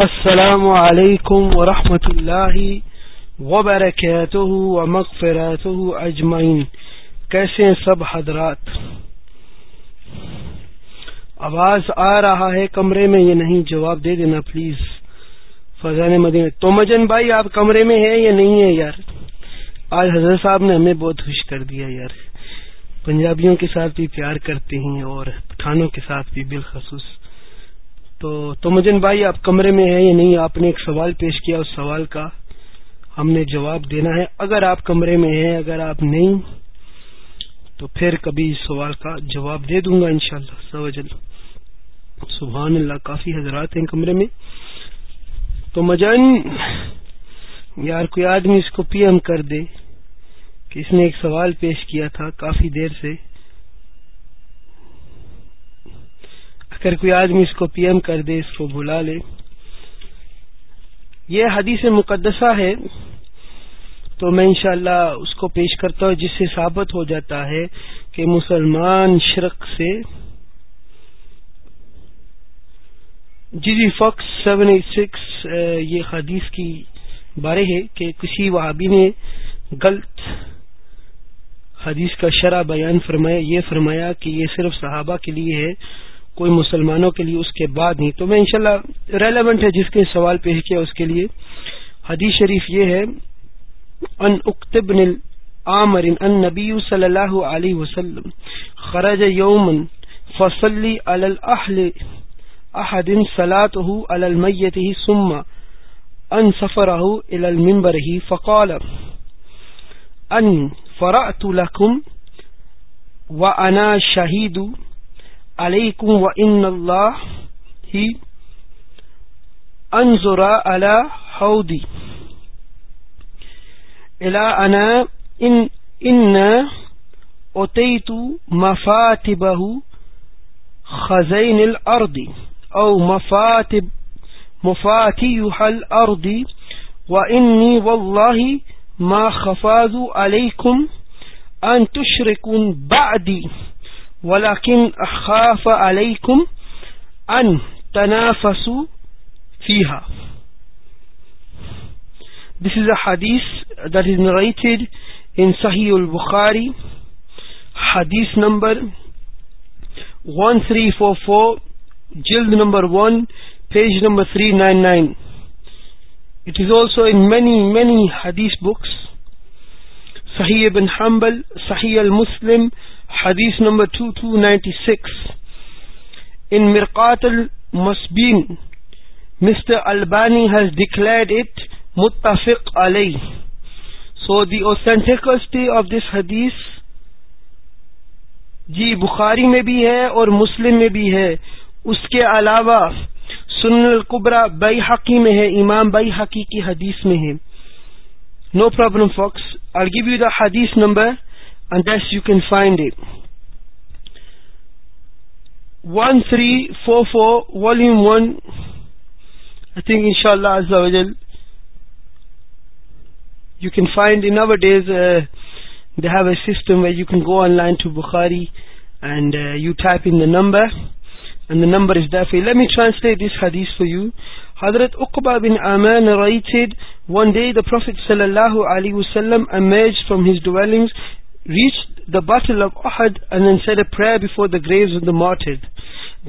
السلام علیکم ورحمۃ اللہ وبرکاتہ کہ اجمعین کیسے ہیں سب حضرات آواز آ رہا ہے کمرے میں یہ نہیں جواب دے دینا پلیز فضان مدینہ تو مجن بھائی آپ کمرے میں ہیں یا نہیں ہیں یار آج حضرت صاحب نے ہمیں بہت خوش کر دیا یار پنجابیوں کے ساتھ بھی پیار کرتے ہیں اور پٹھانوں کے ساتھ بھی بالخصوص تو تمجن بھائی آپ کمرے میں ہیں یا نہیں آپ نے ایک سوال پیش کیا اس سوال کا ہم نے جواب دینا ہے اگر آپ کمرے میں ہیں اگر آپ نہیں تو پھر کبھی اس سوال کا جواب دے دوں گا انشاءاللہ شاء اللہ سبحان اللہ کافی حضرات ہیں کمرے میں تو مجن یار کوئی آدمی اس کو پی ایم کر دے کہ اس نے ایک سوال پیش کیا تھا کافی دیر سے اگر کوئی آدمی اس کو پی ایم کر دے اس کو بلا لے یہ حدیث مقدسہ ہے تو میں انشاءاللہ اس کو پیش کرتا ہوں جس سے ثابت ہو جاتا ہے کہ مسلمان شرک سے جی جی فوکس سیون ایٹ سکس یہ حدیث کی بارے ہے کہ کسی وہابی نے غلط حدیث کا شرح بیان فرمایا یہ فرمایا کہ یہ صرف صحابہ کے لیے ہے کوئی مسلمانوں کے لیے اس کے بعد نہیں تو میں انشاءاللہ ریلیونٹ ہے جس کے سوال پیش کیا اس کے لیے حدیث شریف یہ ہے ان اکتبن عامر ان نبی صلی اللہ علیہ وسلم خرج یوم فصلی علی الاحل احد صلاته علی المیت ثم ان سفره الى المنبر فقال ان فرعت لكم وانا شهيد علیکم و ان اللہ ہی انظر علی حوضی الا انا ان ان اتیت مفاتبہ خزین الارض او مفاتب مفاتیح الارض وانی والله ما خفاذ علیکم ان تشركون بعدی ولكن خاف عليكم ان تنافسوا فيها This is a hadith that is narrated in Sahih al-Bukhari hadith number 1344 jild number 1 page number 399 It is also in many many hadith books Sahih ibn Hanbal Sahih al-Muslim حدیث نمبر 2296 ان مرقات المسبین البانی has declared it متفق النٹرک of حدیث جی بخاری میں بھی ہے اور مسلم میں بھی ہے اس کے علاوہ سن القبرا بائی حقی میں ہے امام بائی کی حدیث میں ہے no problem or give you the حدیث number find it one three four four volume one think ان شاء اللہ you can find nowadays they have a system we you can go online to Bukhari and you type in number number is the translate this حدیث for you حضرت اخبا بن احمد one day the prophet صلی اللہ علیہ وسلم ا میز from his dwelling reached the battle of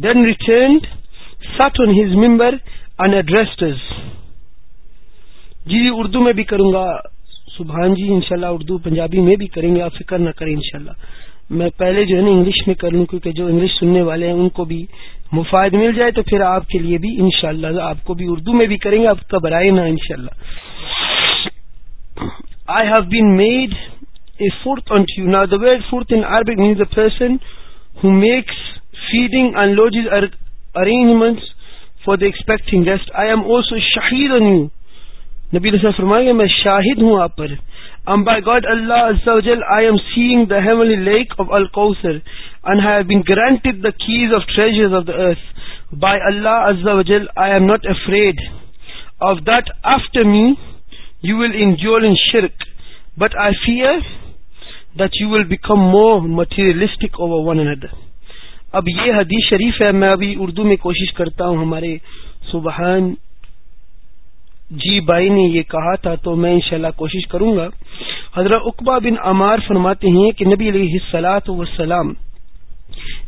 Then returned, sat on his member and addressed us. جی اردو میں بھی کروں گا سبحان جی انشاءاللہ اردو پنجابی میں بھی کریں گے آپ فکر نہ کریں انشاءاللہ میں پہلے جو ہے نا انگلش میں لوں کیونکہ جو انگلش سننے والے ہیں ان کو بھی مفاد مل جائے تو پھر آپ کے لیے بھی انشاءاللہ شاء آپ کو بھی اردو میں بھی کریں گے آپ کا برائے نا انشاءاللہ شاء اللہ I have been made a for the wed fourth اینبک news a person hacks feeding arrangement for the expect guest I am also شاہی فرمائیں گے میں شاہد ہوں پر am by God Allah I am seeing داولی leak of ال کون grant the keys of treasures of the earth by Allah ازل I am not afraid of دفٹر me you will in جو شرک but I fear will become more materialistic اب یہ حدیث شریف ہے میں ابھی اردو میں کوشش کرتا ہوں ہمارے سبحان جی بھائی نے یہ کہا تھا تو میں انشاءاللہ کوشش کروں گا حضرت اقبا بن عمار فرماتے ہیں کہ نبی علیہ سلاۃ و سلام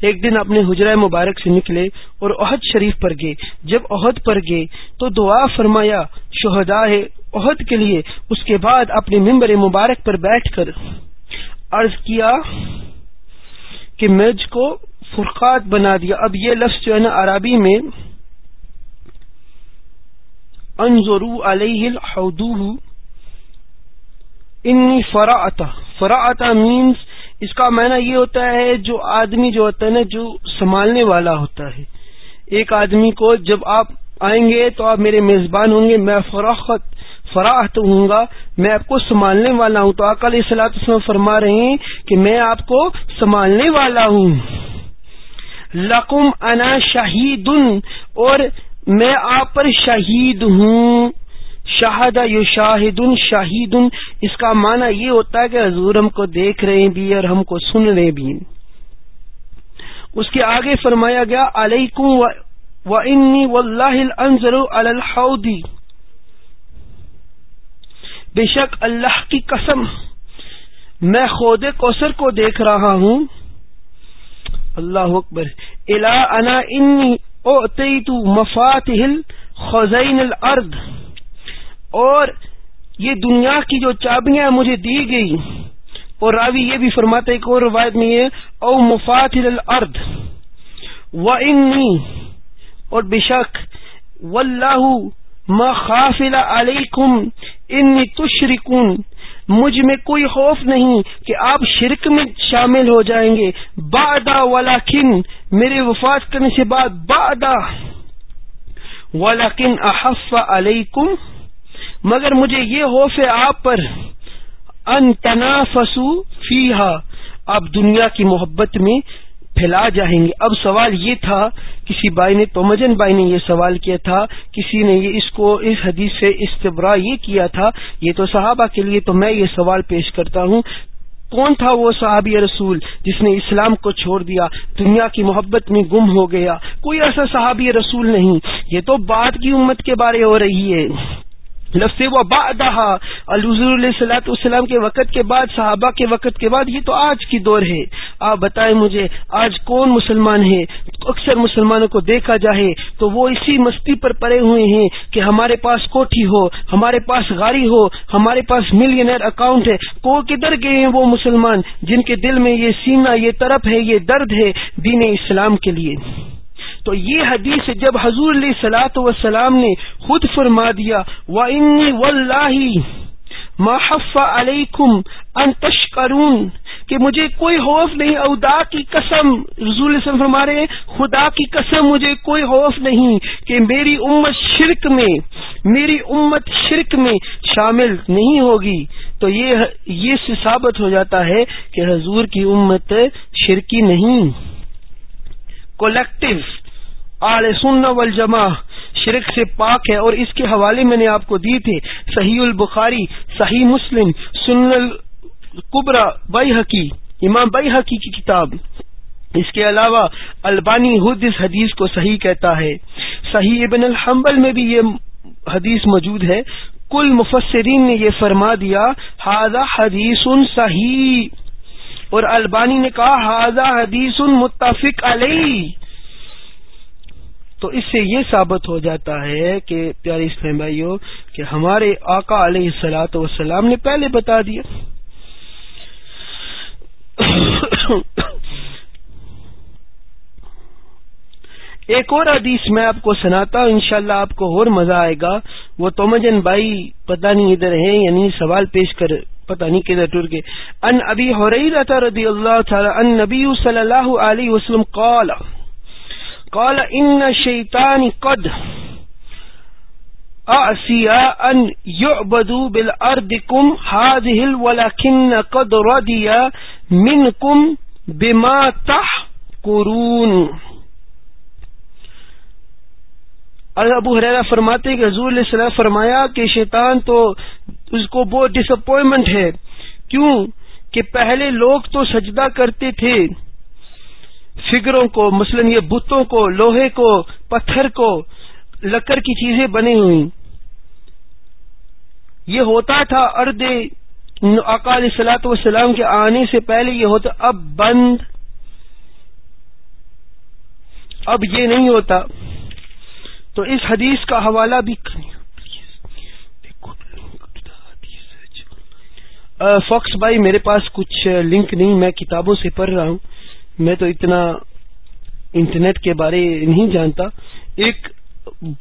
ایک دن اپنے حجرہ مبارک سے نکلے اور عہد شریف پر گئے جب عہد پر گئے تو دعا فرمایا شہدا عہد کے لیے اس کے بعد اپنے ممبر مبارک پر بیٹھ کر عرض کیا کہ مرج کو فرقات بنا دیا اب یہ لفظ جو ہے نا عربی میں علیہ الحدوہ انی فرا فراعتا مینس اس کا معنی یہ ہوتا ہے جو آدمی جو ہوتا ہے نا جو سنبھالنے والا ہوتا ہے ایک آدمی کو جب آپ آئیں گے تو آپ میرے میزبان ہوں گے میں فراخت فراہ گا میں آپ کو سنبھالنے والا ہوں تو کل فرما رہے ہیں کہ میں آپ کو سنبھالنے والا ہوں لقم انا شہید اور میں آپ پر ہوں یو شاہد ان شاہد ان کا معنی یہ ہوتا ہے کہ حضور ہم کو دیکھ رہے بھی اور ہم کو سن رہے بھی اس کے آگے فرمایا گیا علیکم و انی واللہ بے شک اللہ کی قسم میں خود کوسر کو دیکھ رہا ہوں اللہ اکبر الا انا انی اوتیت مفاتح الخزائن الارض اور یہ دنیا کی جو چابیاں مجھے دی گئی اور راوی یہ بھی فرماتے ہیں ایک اور روایت میں ہے او مفاتح الارض و انی اور بے شک واللہ ما خافل علیکم انی تشرکون مجھ میں کوئی خوف نہیں کہ آپ شرک میں شامل ہو جائیں گے بادہ ادا والا کن میرے وفات کرنے سے بعد بات بدا احف علیکم مگر مجھے یہ خوف ہے آپ پر ان تنافسو فی ہا آپ دنیا کی محبت میں پھیلا جائیں گے اب سوال یہ تھا کسی بھائی نے تومجن بھائی نے یہ سوال کیا تھا کسی نے یہ اس کو اس حدیث سے استبرا یہ کیا تھا یہ تو صحابہ کے لیے تو میں یہ سوال پیش کرتا ہوں کون تھا وہ صحابی رسول جس نے اسلام کو چھوڑ دیا دنیا کی محبت میں گم ہو گیا کوئی ایسا صحابی رسول نہیں یہ تو بعد کی امت کے بارے ہو رہی ہے لفظ و بادہ الضور علیہ سلاۃ والسلام کے وقت کے بعد صحابہ کے وقت کے بعد یہ تو آج کی دور ہے آپ بتائیں مجھے آج کون مسلمان ہے اکثر مسلمانوں کو دیکھا جائے تو وہ اسی مستی پر پڑے ہوئے ہیں کہ ہمارے پاس کوٹھی ہو ہمارے پاس گاڑی ہو ہمارے پاس ملینئر اکاؤنٹ ہے کو کدھر گئے ہیں وہ مسلمان جن کے دل میں یہ سینہ یہ طرف ہے یہ درد ہے دین اسلام کے لیے تو یہ حدیث جب حضور علیہ سلاۃ وسلام نے خود فرما دیا و انی و محف علیکم انتش کہ مجھے کوئی خوف نہیں ادا کی کسم رزول ہمارے خدا کی قسم مجھے کوئی خوف نہیں کہ میری امت شرک میں میری امت شرک میں شامل نہیں ہوگی تو یہ یہ سے ثابت ہو جاتا ہے کہ حضور کی امت شرکی نہیں کولیکٹو آل سن والجماع شرک سے پاک ہے اور اس کے حوالے میں نے آپ کو دی تھے صحیح البخاری صحیح مسلم سن القبرہ بائی حقی امام بائی حقی کی کتاب اس کے علاوہ البانی حد اس حدیث کو صحیح کہتا ہے صحیح ابن الحنبل میں بھی یہ حدیث موجود ہے کل مفسرین نے یہ فرما دیا حدیث صحیح اور البانی نے کہا حاضہ حدیث متفق علیہ تو اس سے یہ ثابت ہو جاتا ہے کہ پیاری ہمارے آقا علیہ السلط وسلام نے پہلے بتا دیا ایک اور حدیث میں آپ کو سناتا ہوں انشاءاللہ آپ کو اور مزہ آئے گا وہ تومجن بھائی پتہ نہیں ادھر ہے یعنی سوال پیش کر پتہ نہیں کدھر ٹور گئے ان ابھی ہو رہی رہتا ردی اللہ ان نبی صلی اللہ علیہ وسلم کال قال ان شیطان قد اعسیا ان یعبدو بالاردکم حاده ولکن قد ردیا منکم بما تحقرون ابو حریرہ فرماتے کہ حضور علیہ السلام فرمایا کہ شیطان تو اس کو بہت ڈس ہے کیوں کہ پہلے لوگ تو سجدہ کرتے تھے فگروں کو مثلا یہ بتوں کو لوہے کو پتھر کو لکڑ کی چیزیں بنی ہوئی یہ ہوتا تھا ارد اقال وسلام کے آنے سے پہلے یہ ہوتا اب بند اب یہ نہیں ہوتا تو اس حدیث کا حوالہ بھی فوکس بھائی میرے پاس کچھ لنک نہیں میں کتابوں سے پڑھ رہا ہوں میں تو اتنا انٹرنیٹ کے بارے نہیں جانتا ایک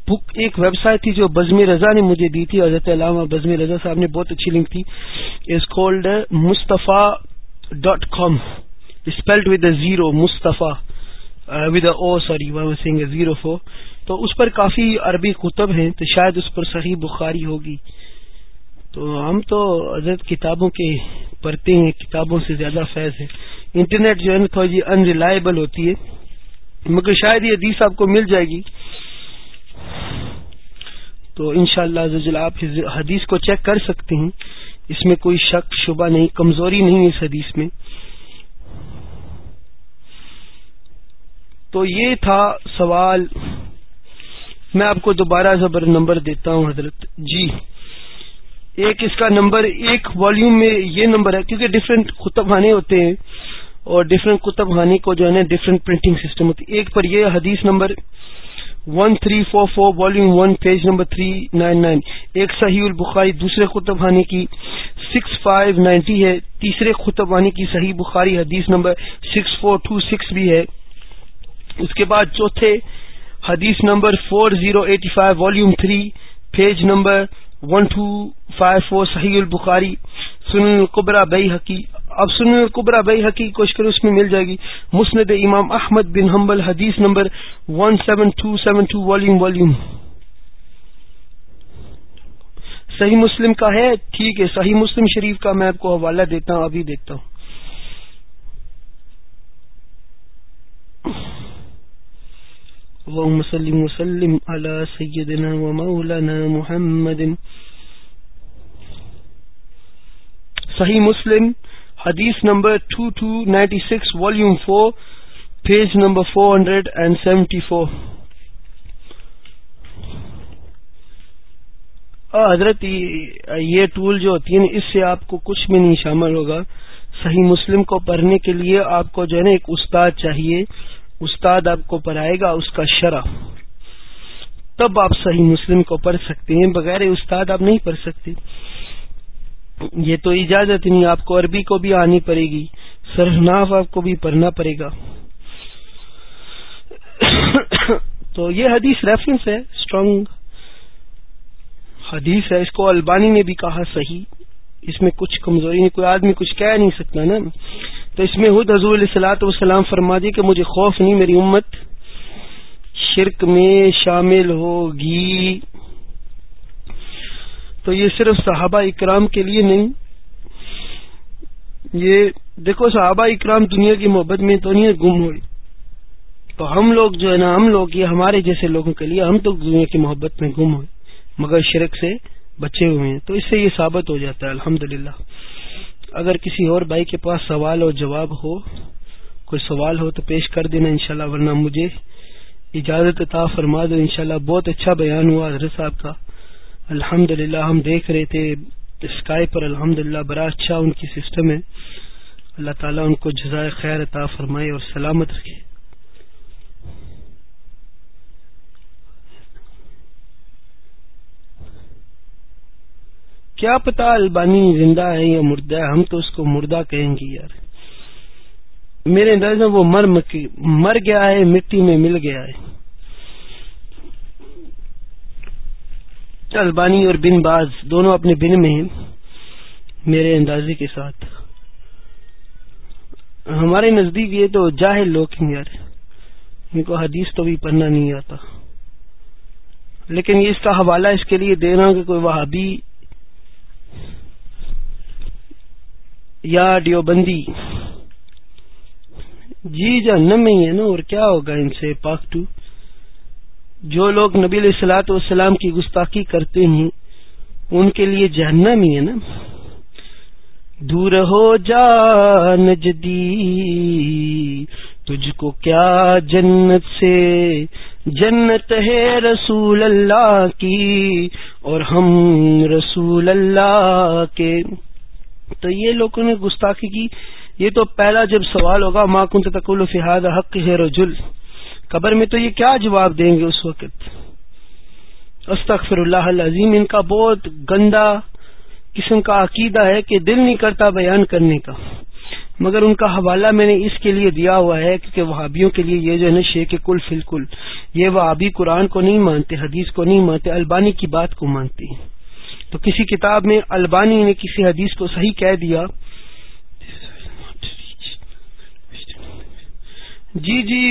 بک ایک ویب سائٹ تھی جو بزم رضا نے مجھے دی تھی حضرت علامہ بزم رضا صاحب نے بہت اچھی لنک تھی is called Mustafa dot com spelled with a zero Mustafa with O sorry zero four تو اس پر کافی عربی کتب ہیں تو شاید اس پر صحیح بخاری ہوگی تو ہم تو حضرت کتابوں کے پڑھتے ہیں کتابوں سے زیادہ فیض ہے انٹرنیٹ جو ہے نا تھوڑی جی ان ریلائبل ہوتی ہے مگر شاید یہ حدیث آپ کو مل جائے گی تو ان شاء اللہ آپ حدیث کو چیک کر سکتے ہیں اس میں کوئی شک شبہ نہیں کمزوری نہیں اس حدیث میں تو یہ تھا سوال میں آپ کو دوبارہ زبر نمبر دیتا ہوں حضرت جی ایک اس کا نمبر ایک والیوم میں یہ نمبر ہے کیونکہ ڈفرینٹ خطبانے ہوتے ہیں اور ڈفرینٹ کتب خانی کو جو ہے نا ڈفرینٹ پرنٹنگ سسٹم ہوتی ایک پر یہ one three four four volume page number three nine nine ایک صحیح البخاری دوسرے خانی کی نائنٹی ہے تیسرے خانی کی صحیح بخاری حدیث number six four two six بھی ہے اس کے بعد چوتھے حدیث number four zero eighty five volume three page number one two five four Sahih al-Bukhari سن القبرا بئی حقی اب سن کبرا بھائی حقیق کوشش شکر اس میں مل جائے گی مسند امام احمد بن حنبل حدیث number 17272 volume volume Sahih Muslim کا ہے ٹھیک ہے صحیح مسلم شریف کا میں آپ کو حوالہ دیتا ہوں ابھی دیکھتا ہوں وسلم محمد مسلم حدیث number two two ninety six volume four page number four hundred and seventy four حضرت یہ ٹول جو ہوتی ہے اس سے آپ کو کچھ بھی نہیں شامل ہوگا صحیح مسلم کو پڑھنے کے لیے آپ کو جو ہے نا ایک استاد چاہیے استاد آپ کو پڑھائے گا اس کا شرح تب آپ صحیح مسلم کو پڑھ سکتے ہیں بغیر استاد آپ نہیں پڑھ سکتے یہ تو اجازت نہیں آپ کو عربی کو بھی آنی پڑے گی سرحناف آپ کو بھی پڑھنا پڑے گا تو یہ حدیث ریفرنس ہے اسٹرانگ حدیث ہے اس کو البانی نے بھی کہا صحیح اس میں کچھ کمزوری نہیں کوئی آدمی کچھ کہہ نہیں سکتا نا تو اس میں خود علیہ السلاۃ وسلام فرما دی کہ مجھے خوف نہیں میری امت شرک میں شامل ہوگی تو یہ صرف صحابہ اکرام کے لیے نہیں یہ دیکھو صحابہ اکرام دنیا کی محبت میں تو نہیں گم ہوئی تو ہم لوگ جو ہے نا ہم لوگ یہ ہمارے جیسے لوگوں کے لیے ہم تو دنیا کی محبت میں گم ہوئے مگر شرک سے بچے ہوئے ہیں تو اس سے یہ ثابت ہو جاتا ہے الحمد اگر کسی اور بھائی کے پاس سوال اور جواب ہو کوئی سوال ہو تو پیش کر دینا انشاءاللہ ورنہ مجھے اجازت عطا فرما دو انشاءاللہ بہت اچھا بیان ہوا حضرت صاحب کا الحمد ہم دیکھ رہے تھے اسکائی پر الحمد للہ بڑا اچھا ان کی سسٹم ہے اللہ تعالیٰ ان کو جزائے خیر عطا فرمائے اور سلامت رکھے کیا پتا البانی زندہ ہے یا مردہ ہے ہم تو اس کو مردہ کہیں گے یار میرے انداز میں وہ مر گیا ہے مٹی میں مل گیا ہے البانی اور بن باز دونوں اپنے بن میں ہیں میرے اندازے کے ساتھ ہمارے نزدیک یہ تو جاہل لوگ ہیں یار ان کو حدیث تو بھی پڑھنا نہیں آتا لیکن یہ اس کا حوالہ اس کے لیے دے رہا ہوں کوئی وہابی یا ڈیوبندی جی جہنم میں ہی ہے نا اور کیا ہوگا ان سے پاک ٹو جو لوگ نبی علیہ السلاۃ والسلام کی گستاخی کرتے ہیں ان کے لیے جہنم ہی ہے نا دور ہو جا نجدی تجھ کو کیا جنت سے جنت ہے رسول اللہ کی اور ہم رسول اللہ کے تو یہ لوگوں نے گستاخی کی یہ تو پہلا جب سوال ہوگا ماں کن تقل فہاد حق ہے رجل قبر میں تو یہ کیا جواب دیں گے اس وقت استخر اللہ عظیم ان کا بہت گندا قسم کا عقیدہ ہے کہ دل نہیں کرتا بیان کرنے کا مگر ان کا حوالہ میں نے اس کے لیے دیا ہوا ہے کیونکہ وہابیوں کے لیے یہ جو ہے شیخ کے کل فلکل یہ وہابی قرآن کو نہیں مانتے حدیث کو نہیں مانتے البانی کی بات کو ہیں تو کسی کتاب میں البانی نے کسی حدیث کو صحیح کہہ دیا جی جی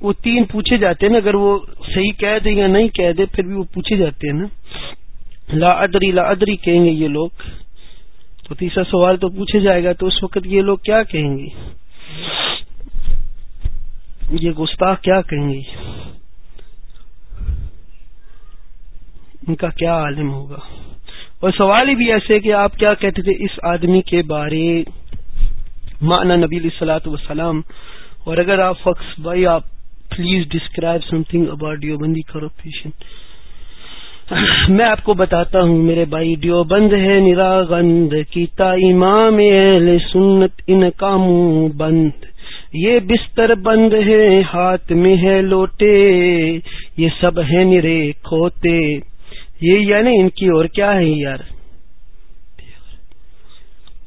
وہ تین پوچھے جاتے ہیں اگر وہ صحیح کہہ دے یا نہیں کہہ دے پھر بھی وہ پوچھے جاتے ہیں نا لا ادری لا ادری کہیں گے یہ لوگ تو تیسرا سوال تو پوچھے جائے گا تو اس وقت یہ لوگ کیا کہیں گے یہ گستاخ کیا کہیں گے ان کا کیا عالم ہوگا اور سوال ہی بھی ایسے کہ آپ کیا کہتے تھے اس آدمی کے بارے مانا نبی علیہ سلاد وسلام اور اگر آپ فخص بھائی آپ please describe something about Deobandi corruption میں آپ کو بتاتا ہوں میرے بھائی ڈیو بند ہے نرا گند کی تا امام اہل سنت ان کاموں بند یہ بستر بند ہے ہاتھ میں ہے لوٹے یہ سب ہے نرے کھوتے یہ یعنی ان کی اور کیا ہے یار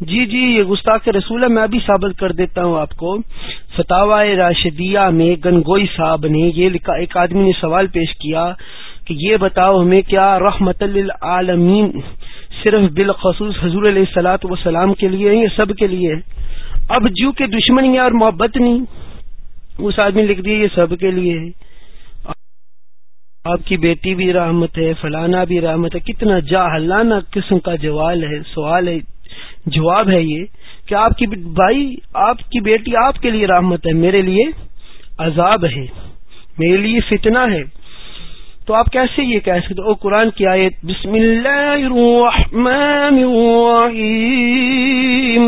جی جی یہ گستاخ رسول ہے میں ابھی ثابت کر دیتا ہوں آپ کو فتوا راشدیہ میں گنگوئی صاحب نے یہ لکھا ایک آدمی نے سوال پیش کیا کہ یہ بتاؤ ہمیں کیا رحمت للعالمین صرف بالخصوص حضور علیہ السلاۃ وسلام کے لیے یا سب کے لیے اب جو دشمنی اور محبت نہیں اس آدمی لکھ دیے یہ سب کے لیے آپ کی بیٹی بھی رحمت ہے فلانا بھی رحمت ہے کتنا جاہلانہ قسم کا جوال ہے سوال ہے جواب ہے یہ کہ آپ کی بھائی آپ کی بیٹی آپ کے لیے رحمت ہے میرے لیے عذاب ہے میرے لیے فتنہ ہے تو آپ کیسے یہ کہہ سکتے او قرآن کی آیت بسم اللہ الرحمن الرحیم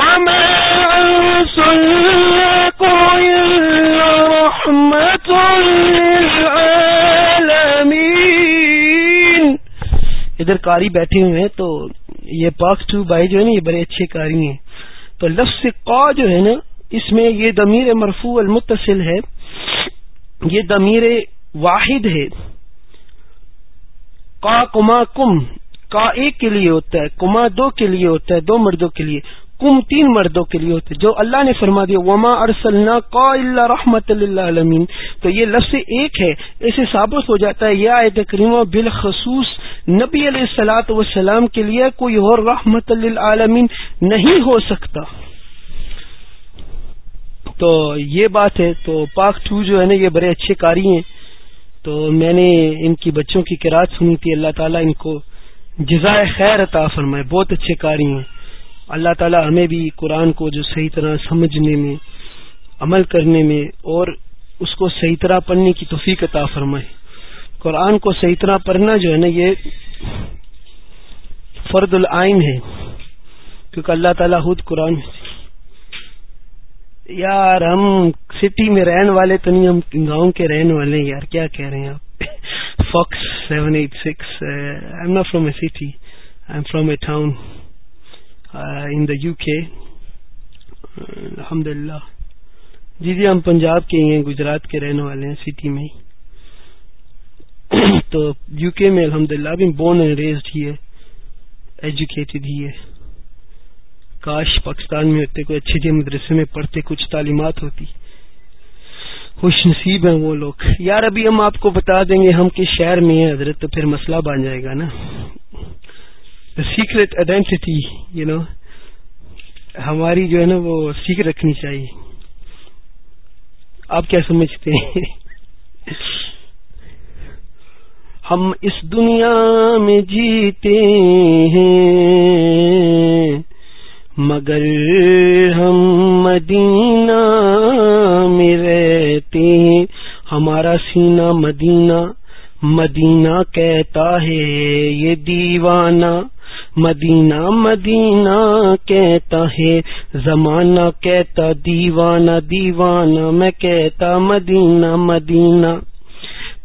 وما ادھر بیٹھے ہوئے ہیں تو یہ ٹو بھائی جو ہے نا یہ بڑے اچھے کاری ہیں تو لفظ قا جو ہے نا اس میں یہ دمیر مرفوع المتصل ہے یہ دمیر واحد ہے کا کما کم کا ایک کے لیے ہوتا ہے کما دو کے لیے ہوتا ہے دو مردوں کے لیے حکم تین مردوں کے لیے ہوتے جو اللہ نے فرما دیا وما ارسلنا کا اللہ رحمت اللہ عالمین تو یہ لفظ ایک ہے اسے ثابت ہو جاتا ہے یا کریمہ بالخصوص نبی علیہ السلاۃ والسلام کے لیے کوئی اور رحمت للعالمین نہیں ہو سکتا تو یہ بات ہے تو پاک ٹو جو ہے نا یہ بڑے اچھے کاری ہیں تو میں نے ان کی بچوں کی کراط سنی تھی اللہ تعالیٰ ان کو جزائے خیر عطا فرمائے بہت اچھے کاری ہیں اللہ تعالی ہمیں بھی قرآن کو جو صحیح طرح سمجھنے میں عمل کرنے میں اور اس کو صحیح طرح پڑھنے کی توفیق عطا فرمائے قرآن کو صحیح طرح پڑھنا جو ہے نا یہ فرد العین ہے کیونکہ اللہ تعالیٰ خود قرآن یار ہم سٹی میں رہنے والے تو نہیں ہم گاؤں کے رہنے والے ہیں یار کیا کہہ رہے ہیں آپ Fox seven eight six I am not from a city I am from a town in the U K الحمد للہ جی جی ہم پنجاب کے ہی ہیں گجرات کے رہنے والے ہیں سٹی میں تو یو کے میں الحمد للہ بھی بورن اینڈ ریزڈ ہی ہے ایجوکیٹڈ ہی ہے کاش پاکستان میں ہوتے کوئی اچھے اچھے جی مدرسے میں پڑھتے کچھ تعلیمات ہوتی خوش نصیب ہیں وہ لوگ یار ابھی ہم آپ کو بتا دیں گے ہم کس شہر میں ہیں حضرت تو پھر مسئلہ بن جائے گا نا سیکرٹ آئیڈینٹی یو نو ہماری جو ہے نا وہ سیکھ رکھنی چاہیے آپ کیا سمجھتے ہیں ہم اس دنیا میں جیتے ہیں مگر ہم مدینہ میں رہتے ہیں ہمارا سینا مدینہ مدینہ کہتا ہے یہ دیوانہ مدینہ مدینہ کہتا ہے زمانہ کہتا دیوانہ دیوانہ میں کہتا مدینہ مدینہ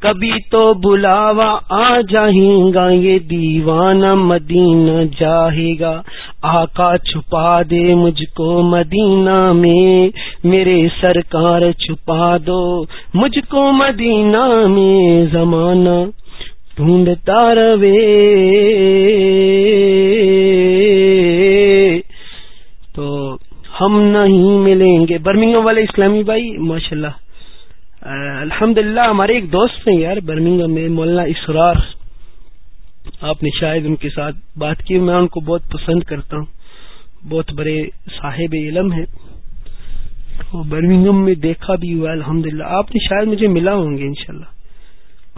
کبھی تو بلاوا آ جائیں گا یہ دیوانہ مدینہ جائے گا آقا چھپا دے مجھ کو مدینہ میں میرے سرکار چھپا دو مجھ کو مدینہ میں زمانہ ڈھونڈتا روے تو ہم نہیں ملیں گے برمنگم والے اسلامی بھائی ماشاء اللہ الحمد ہمارے ایک دوست ہیں یار برمنگم میں مولانا اسرار آپ نے شاید ان کے ساتھ بات کی میں ان کو بہت پسند کرتا ہوں بہت بڑے صاحب علم ہیں برمنگم میں دیکھا بھی ہوا الحمد للہ آپ نے شاید مجھے ملا ہوں گے انشاءاللہ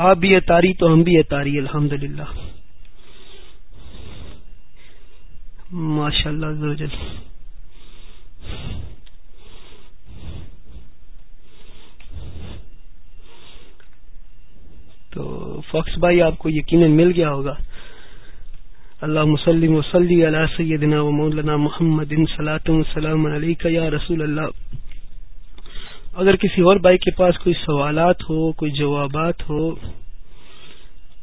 آپ بھی اتاری تو ہم بھی اتاری الحمد للہ ماشاء تو فخص بھائی آپ کو یقیناً مل گیا ہوگا اللہ مسلم وسلی علیہ سیدنا و مولانا محمد السلام علیکہ یا رسول اللہ اگر کسی اور بھائی کے پاس کوئی سوالات ہو کوئی جوابات ہو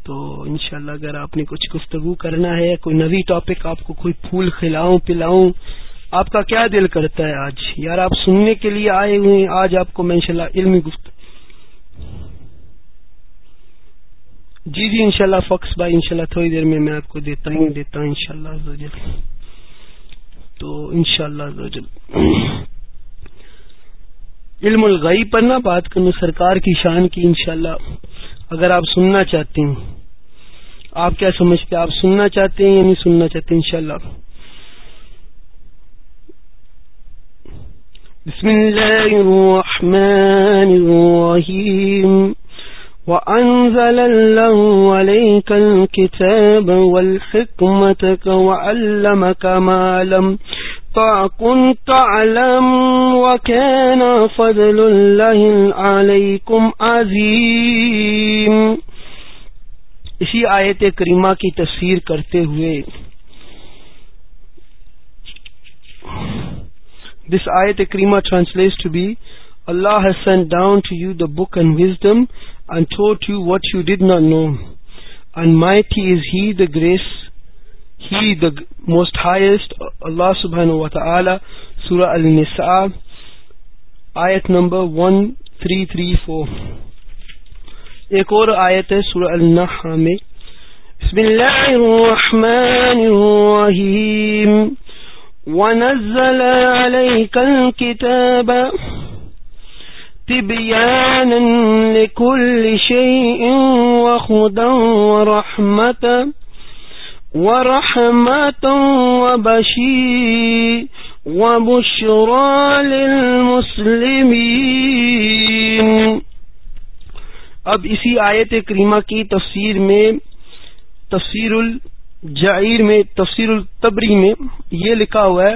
تو انشاءاللہ اگر آپ نے کچھ گفتگو کرنا ہے کوئی نوی ٹاپک آپ کو کوئی پھول کھلاؤں پلاؤں آپ کا کیا دل کرتا ہے آج یار آپ سننے کے لیے آئے ہوئے ہیں آج آپ کو میں ان علمی گفت جی جی انشاءاللہ فخص بھائی انشاءاللہ تھوڑی دیر میں میں آپ کو دیتا ہوں دیتا ہوں انشاءاللہ اللہ تو انشاءاللہ شاء اللہ علم الغی پر نہ بات کروں سرکار کی شان کی انشاءاللہ اگر آپ سننا چاہتے ہیں آپ کیا سمجھتے آپ سننا چاہتے ہیں یا نہیں سننا چاہتے ہیں انشاءاللہ بسم اللہ الرحمن الرحیم وأنزل الله عليك الكتاب والحكمتك وعلمك ما لم تكن كن تعلم وكان فضل الله عليكم عظيم اسی آیت کریمہ کی تفسیر کرتے ہوئے دس آیت کریمہ translate to be Allah has sent down to you the book and wisdom and taught you what you did not know and mighty is he the grace the most highest Allah سبح نوتعلی سور الصاب Surah al one three three four ایک اور آیت سور الحمے لو تبيانا لكل شيء وخدا رحمت رحمت و وبشرى للمسلمين اب اسی آیت کریمہ کی تفسیر میں تفسیر ال جعیر میں تفسیر التبری میں یہ لکھا ہوا ہے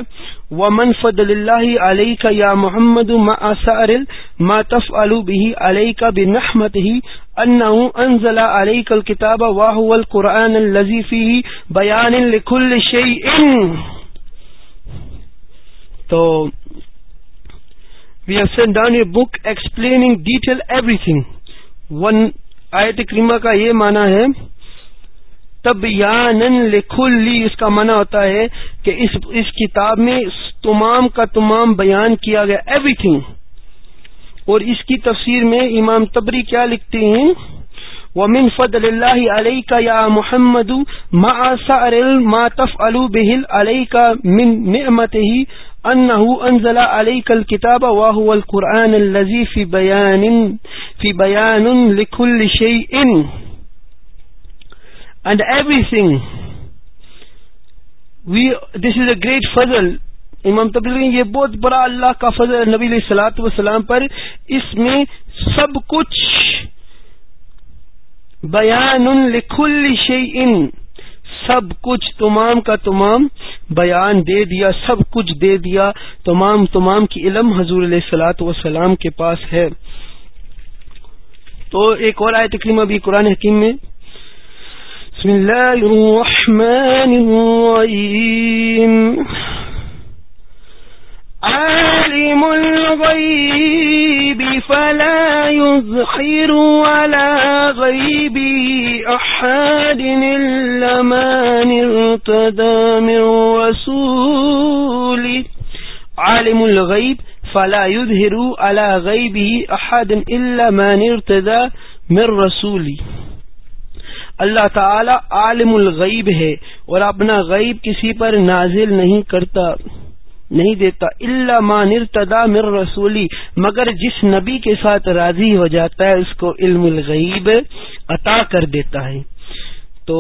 ومن فد اللہ علیہ کا یا محمد ماتف الوبی علیہ کا بن ہی علیہ کل کتاب واہ القرآن الزیفی بیان تو book explain detail everything one آئے کریمہ کا یہ مانا ہے تب یا نن لکھلی اس کا معنی ہوتا ہے کہ اس, اس کتاب میں تمام کا تمام بیان کیا گیا ایوری تھنگ اور اس کی تفسیر میں امام تبری کیا لکھتے ہیں ومن فضل اللہ علیہ کا یا محمد ما تف الو بہل علیہ کا من نعمت ہی انہ انزلا علیہ کل کتاب واہ القرآن لذیف بیان فی بیان لکھ الشی ان and everything we this is a great فضل امام تبدیل یہ بہت بڑا اللہ کا فضل نبی علیہ سلاۃ وسلام پر اس میں سب کچھ بیان لکھل سب کچھ تمام کا تمام بیان دے دیا سب کچھ دے دیا تمام تمام کی علم حضور علیہ سلاۃ وسلام کے پاس ہے تو ایک اور آئے تقریبا بھی قرآن حکیم میں بسم الله الرحمن الرحيم عالم الغيب فلا يظهر على غيبه أحد إلا من ارتدى من رسوله عالم الغيب فلا يظهر على غيبه أحد إلا من ارتدى من رسوله اللہ تعالی عالم الغیب ہے اور اپنا غیب کسی پر نازل نہیں کرتا نہیں دیتا اللہ مان تدا مر رسولی مگر جس نبی کے ساتھ راضی ہو جاتا ہے اس کو علم الغیب عطا کر دیتا ہے تو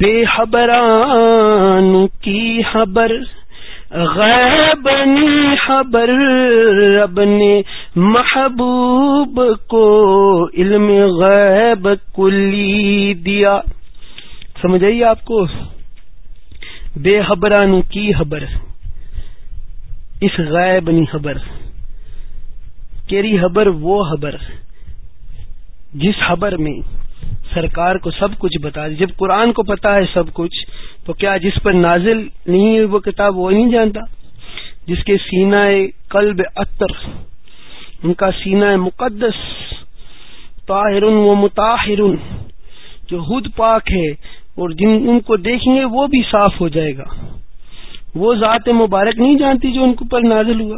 بے حبران کی خبر غیبنی خبر محبوب کو علم غیب کلی دیا سمجھ آئیے آپ کو بے حبرانو کی خبر اس غیب نی خبر کیری خبر وہ خبر جس خبر میں سرکار کو سب کچھ بتا دی جب قرآن کو پتا ہے سب کچھ تو کیا جس پر نازل نہیں وہ کتاب وہ نہیں جانتا جس کے سینا قلب اطر ان کا سینا مقدس طاہر و متاہر جو خود پاک ہے اور جن ان کو دیکھیں گے وہ بھی صاف ہو جائے گا وہ ذات مبارک نہیں جانتی جو ان کو پر نازل ہوا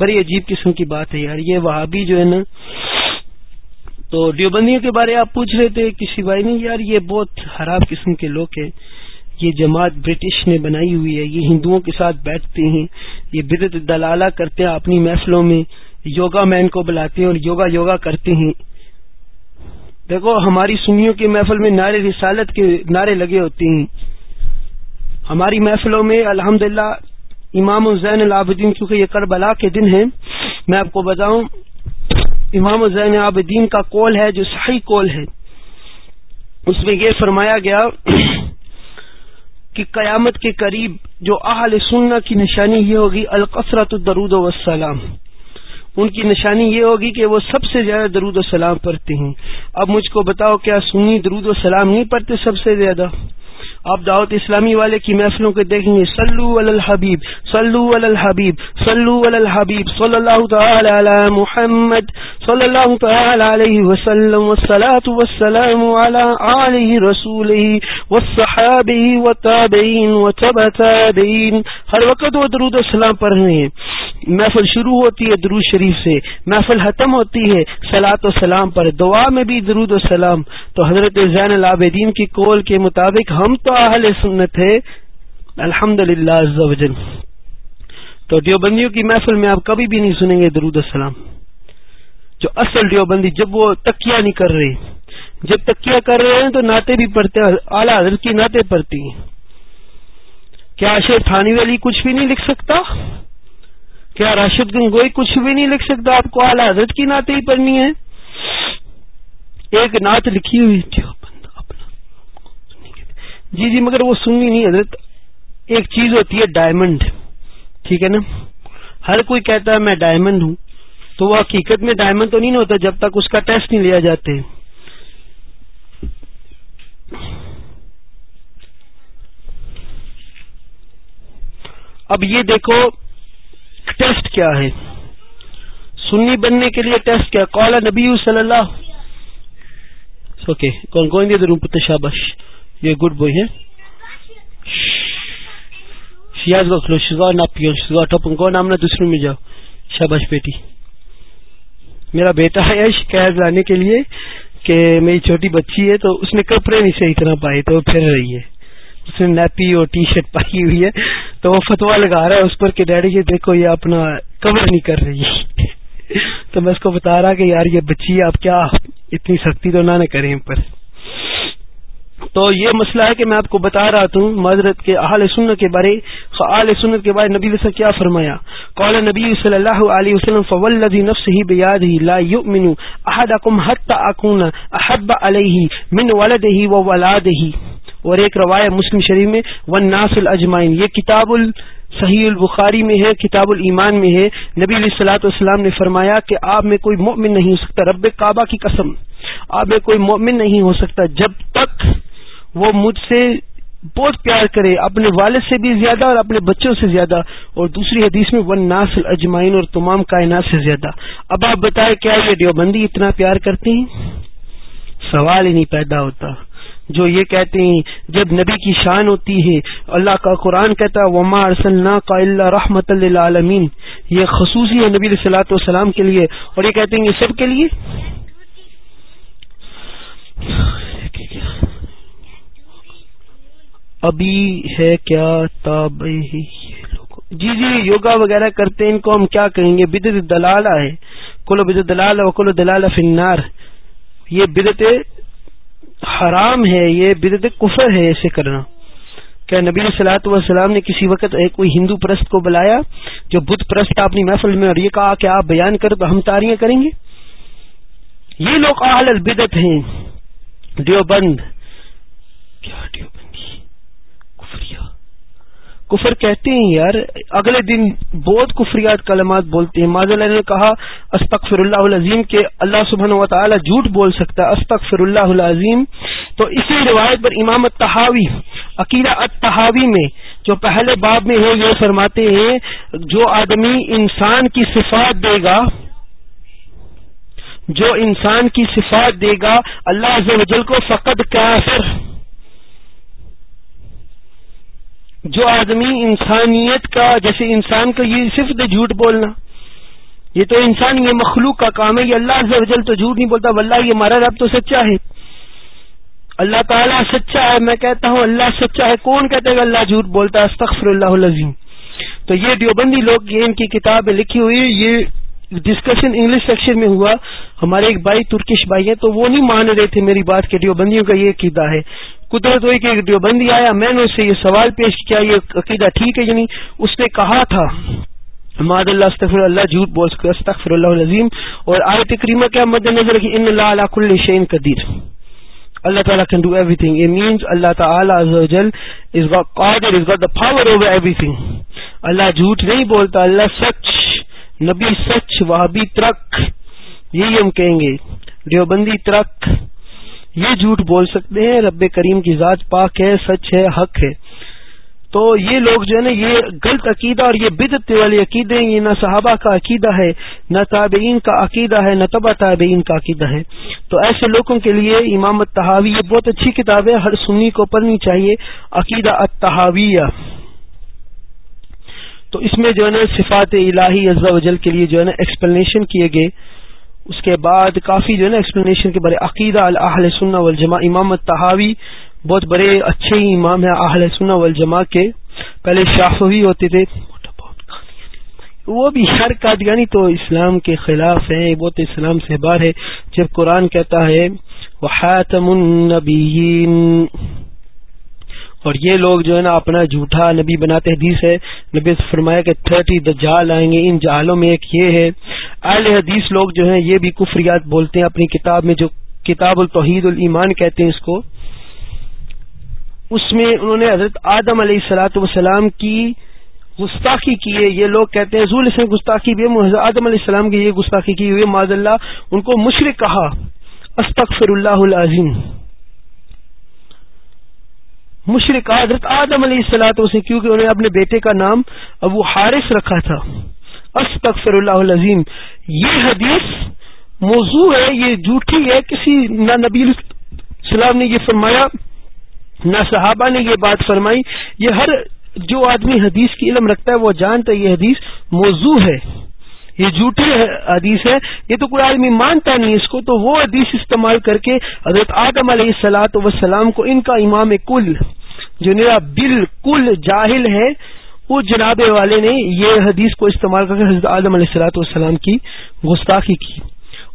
بڑی عجیب قسم کی بات ہے یار یہ وہابی جو ہے نا تو دیوبندیوں کے بارے آپ پوچھ رہے تھے کسی بھائی نہیں یار یہ بہت خراب قسم کے لوگ ہیں یہ جماعت برٹش نے بنائی ہوئی ہے یہ ہندوؤں کے ساتھ بیٹھتے ہیں یہ بدت دلالہ کرتے ہیں اپنی محفلوں میں یوگا مین کو بلاتے ہیں اور یوگا یوگا کرتے ہیں دیکھو ہماری سنیوں کے محفل میں نعرے رسالت کے نعرے لگے ہوتے ہیں ہماری محفلوں میں الحمدللہ امام الزین العابدین کیونکہ یہ کربلا کے دن ہیں میں آپ کو بتاؤں امام زین عابدین کا کول ہے جو صحیح کول ہے اس میں یہ فرمایا گیا کہ قیامت کے قریب جو اہل سننا کی نشانی یہ ہوگی الکثرت الدرود وسلام ان کی نشانی یہ ہوگی کہ وہ سب سے زیادہ درود و سلام پڑھتے ہیں اب مجھ کو بتاؤ کیا سنی درود و سلام نہیں پڑھتے سب سے زیادہ آپ دعوت اسلامی والے کی محفلوں کے دیکھیں گے سلو الحبیب سلو الحبیب سلو الحبیب صلی اللہ تعالی علی محمد صلی اللہ تعالی علیہ وسلم تابعین ہر وقت وہ درود السلام پر محفل شروع ہوتی ہے درود شریف سے محفل ختم ہوتی ہے سلاۃ و سلام پر دعا میں بھی درود و سلام تو حضرت زین العابدین کی قول کے مطابق ہم تو تو اہل سنت ہے الحمد للہ تو دیوبندیوں کی محفل میں آپ کبھی بھی نہیں سنیں گے درود السلام جو اصل دیوبندی جب وہ تکیا نہیں کر رہے جب تو ناطے بھی پڑھتے اعلیٰ حضرت کی ناطے پڑھتی ہیں کیا شیر تھانی والی کچھ بھی نہیں لکھ سکتا کیا راشد گنگوئی کچھ بھی نہیں لکھ سکتا آپ کو اعلیٰ حضرت کی ناطے ہی پڑھنی ہے ایک نعت لکھی ہوئی جی جی مگر وہ سنی نہیں حضرت ایک چیز ہوتی ہے ڈائمنڈ ٹھیک ہے نا ہر کوئی کہتا ہے میں ڈائمنڈ ہوں تو وہ حقیقت میں ڈائمنڈ تو نہیں ہوتا جب تک اس کا ٹیسٹ نہیں لیا جاتے اب یہ دیکھو ٹیسٹ کیا ہے سنی بننے کے لیے ٹیسٹ کیا نبی صلی اللہ اوکے کون کون شابش you're a good boy here. She has got clothes, she's got a napkin, she's got a top and go and I'm not just going to شابش بیٹی میرا بیٹا آیا شکایت لانے کے لیے کہ میری چھوٹی بچی ہے تو اس نے کپڑے نہیں صحیح طرح پائے تو وہ پھر رہی ہے اس نے نیپی اور ٹی شرٹ پائی ہوئی ہے تو وہ فتوا لگا رہا ہے اس پر کہ ڈیڈی یہ دیکھو یہ اپنا کور نہیں کر رہی تو میں اس کو بتا رہا کہ یار یہ بچی آپ کیا اتنی سختی تو نہ کریں پر تو یہ مسئلہ ہے کہ میں آپ کو بتا رہا تھا معذرت کے اہل سنت کے بارے اہل سنت کے بارے نبی کیا فرمایا نبی صلی اللہ علیہ وسلم فوالذی لا احب من اور ایک روایت مسلم شریف میں والناس الاجمائن یہ کتاب صحیح البخاری میں ہے کتاب الایمان میں ہے نبی علیہ علی والسلام نے فرمایا کہ آپ میں کوئی مومن نہیں ہو سکتا رب کعبہ کی قسم آپ میں کوئی مومن نہیں ہو سکتا جب تک وہ مجھ سے بہت پیار کرے اپنے والد سے بھی زیادہ اور اپنے بچوں سے زیادہ اور دوسری حدیث میں ون ناسل اجمائن اور تمام کائنات سے زیادہ اب آپ بتائیں کیا یہ دیوبندی اتنا پیار کرتے ہیں سوال ہی نہیں پیدا ہوتا جو یہ کہتے ہیں جب نبی کی شان ہوتی ہے اللہ کا قرآن کہتا وما ارسلنا کا اللہ رحمت للعالمین عالمین یہ خصوصی ہے نبی و وسلام کے لیے اور یہ کہتے ہیں یہ سب کے لیے ابھی ہے کیا تاب جی جی یوگا وغیرہ کرتے ان کو ہم کیا کہیں گے بدت ہے کلو بدت بدت فنار یہ حرام ہے یہ بدت کفر ہے ایسے کرنا کیا نبی سلاۃ والسلام نے کسی وقت ایک کوئی ہندو پرست کو بلایا جو بدھ پرست تھا اپنی محفل میں اور یہ کہا کہ آپ بیان کر تو ہم تاریاں کریں گے یہ لوگ البدت ہیں دیوبند کیا دیوبند کفر کہتے ہیں یار اگلے دن بہت کفریات کلمات بولتے ہیں ماضی نے کہا استغفر فر اللہ عظیم کے اللہ سبحانہ و تعالی جھوٹ بول سکتا ہے فر اللہ عظیم تو اسی روایت پر امام التحاوی عقیدہ التحاوی میں جو پہلے باب میں ہے یہ فرماتے ہیں جو آدمی انسان کی صفات دے گا جو انسان کی صفات دے گا اللہ عز و جل کو فقط کافر جو آدمی انسانیت کا جیسے انسان کا یہ صرف جھوٹ بولنا یہ تو انسان یہ مخلوق کا کام ہے یہ اللہ سے وجل تو جھوٹ نہیں بولتا ولہ یہ ہمارا رب تو سچا ہے اللہ تعالیٰ سچا ہے میں کہتا ہوں اللہ سچا ہے کون کہتے اللہ جھوٹ بولتا ہے استغفر اللہ العظیم تو یہ دیوبندی لوگ یہ ان کی کتاب لکھی ہوئی یہ ڈسکشن انگلش سیکشن میں ہوا ہمارے ایک بھائی ترکش بھائی ہیں تو وہ نہیں مان رہے تھے میری بات کہ دیوبندیوں کا یہ قیدا ہے قدرت ہوئی کہ ایک دیوبندی آیا میں نے اسے یہ سوال پیش کیا یہ عقیدہ ٹھیک ہے یعنی اس نے کہا تھا ماد اللہ استفر اللہ جھوٹ بول سکے استخر اللہ عظیم اور آئے تکریمہ کیا مد نظر رکھی ان اللہ علیہ کل شعین قدیر اللہ تعالیٰ can do everything means Allah تعالیٰ از اجل is is God the power over everything Allah جھوٹ نہیں بولتا اللہ سچ نبی سچ وہابی ترک یہی ہم کہیں گے دیوبندی ترک یہ جھوٹ بول سکتے ہیں رب کریم کی ذات پاک ہے سچ ہے حق ہے تو یہ لوگ جو ہے نا یہ غلط عقیدہ اور یہ بدت والے عقیدے یہ نہ صحابہ کا عقیدہ ہے نہ تابعین کا عقیدہ ہے نہ تبا تابعین کا عقیدہ ہے تو ایسے لوگوں کے لیے امام تحاوی یہ بہت اچھی کتاب ہے ہر سنی کو پڑھنی چاہیے عقیدہ التحاویہ تو اس میں جو ہے نا صفات الہی عزا وجل کے لیے جو ہے نا ایکسپلینیشن کیے گئے اس کے بعد کافی جو ہے نا ایکسپلینیشن کے بارے عقیدہ سنہ والجماع امام تحاوی بہت بڑے اچھے ہی امام ہیں آہل سنہ و الجماع کے پہلے شافوی ہوتے تھے وہ بھی ہر قادیانی تو اسلام کے خلاف ہیں بہت اسلام سے باہر ہے جب قرآن کہتا ہے وحاتم النبیین اور یہ لوگ جو ہے نا اپنا جھوٹا نبی بناتے حدیث ہے نبی فرمایا کہ تھرٹی دجال آئیں گے ان جالوں میں ایک یہ ہے اہل حدیث لوگ جو ہیں یہ بھی کفریات بولتے ہیں اپنی کتاب میں جو کتاب التوحید المان کہتے ہیں اس کو اس میں انہوں نے حضرت آدم علیہ والسلام کی گستاخی کی ہے یہ لوگ کہتے ہیں گستاخی بھی آدم علیہ السلام کی یہ گستاخی کی ہوئی معذ اللہ ان کو مشرق کہا استغفر اللہ العظیم مشرق حضرت آدم علیہ السلاط سے کیونکہ انہوں نے اپنے بیٹے کا نام ابو حارث رکھا تھا استغفر اللہ العظیم یہ حدیث موضوع ہے یہ جھوٹی ہے کسی نہ نبی السلام نے یہ فرمایا نہ صحابہ نے یہ بات فرمائی یہ ہر جو آدمی حدیث کی علم رکھتا ہے وہ جانتا ہے یہ حدیث موضوع ہے یہ جھوٹی حدیث ہے یہ تو کوئی آدمی مانتا نہیں اس کو تو وہ حدیث استعمال کر کے حضرت آدم علیہ السلاۃ وسلام کو ان کا امام کل جو میرا بالکل جاہل ہے اس جناب والے نے یہ حدیث کو استعمال کر کے حضرت عالم علیہ السلاۃ والسلام کی گستاخی کی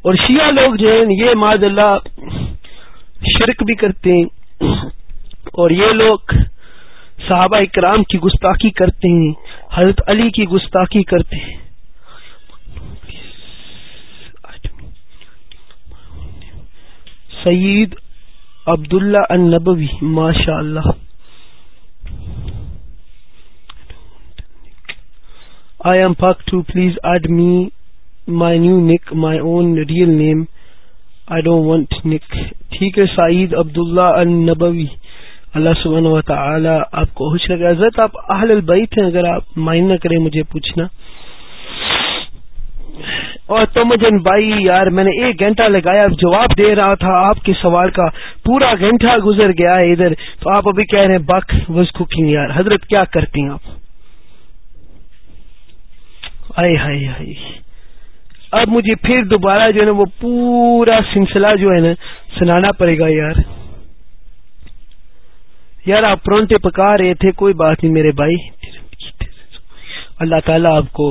اور شیعہ لوگ جو ہیں یہ معذ اللہ شرک بھی کرتے ہیں اور یہ لوگ صحابہ اکرام کی گستاخی کرتے ہیں حضرت علی کی گستاخی کرتے ہیں سعید عبداللہ النبوی ماشاء اللہ I am back to please add me my new nick my own real name I want nick ٹھیک ہے سعید عبداللہ النبوی اللہ سبحانہ و تعالی آپ کو خوش حشرگا عزت آپ اہل البیت ہیں اگر آپ نہ کریں مجھے پوچھنا اور تمجن بھائی یار میں نے ایک گھنٹہ لگایا جواب دے رہا تھا آپ کے سوال کا پورا گھنٹہ گزر گیا ہے ادھر تو آپ ابھی کہہ رہے ہیں بک وز کوکنگ یار حضرت کیا کرتی ہیں آپ آئے ہائے ہائے اب مجھے پھر دوبارہ جو ہے نا وہ پورا سلسلہ جو ہے نا سنانا پڑے گا یار یار آپ پرونٹے پکا رہے تھے کوئی بات نہیں میرے بھائی اللہ تعالیٰ آپ کو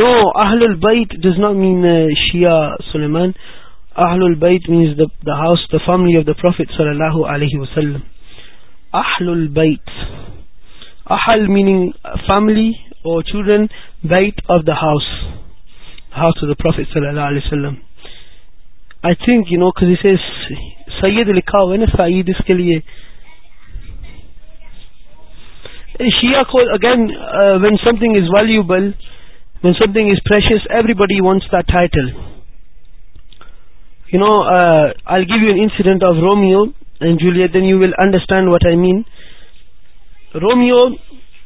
نو اہل البیت ڈز ناٹ مین شی سلیمان اہل البیت means house the family of the prophet صلی اللہ علیہ وسلم اہل البیت ہل مینگ فیملی اور children byte of the house house of the prophet صلی اللہ علیہ وسلم آئی تھنک یو نو اسے سید لکھا ہوا ہے نا سعید اس کے لیے again when something is valuable when something is fresh everybody wants the title you know I give you an incident of Romeo and Juliet you will understand what I mean Romeo,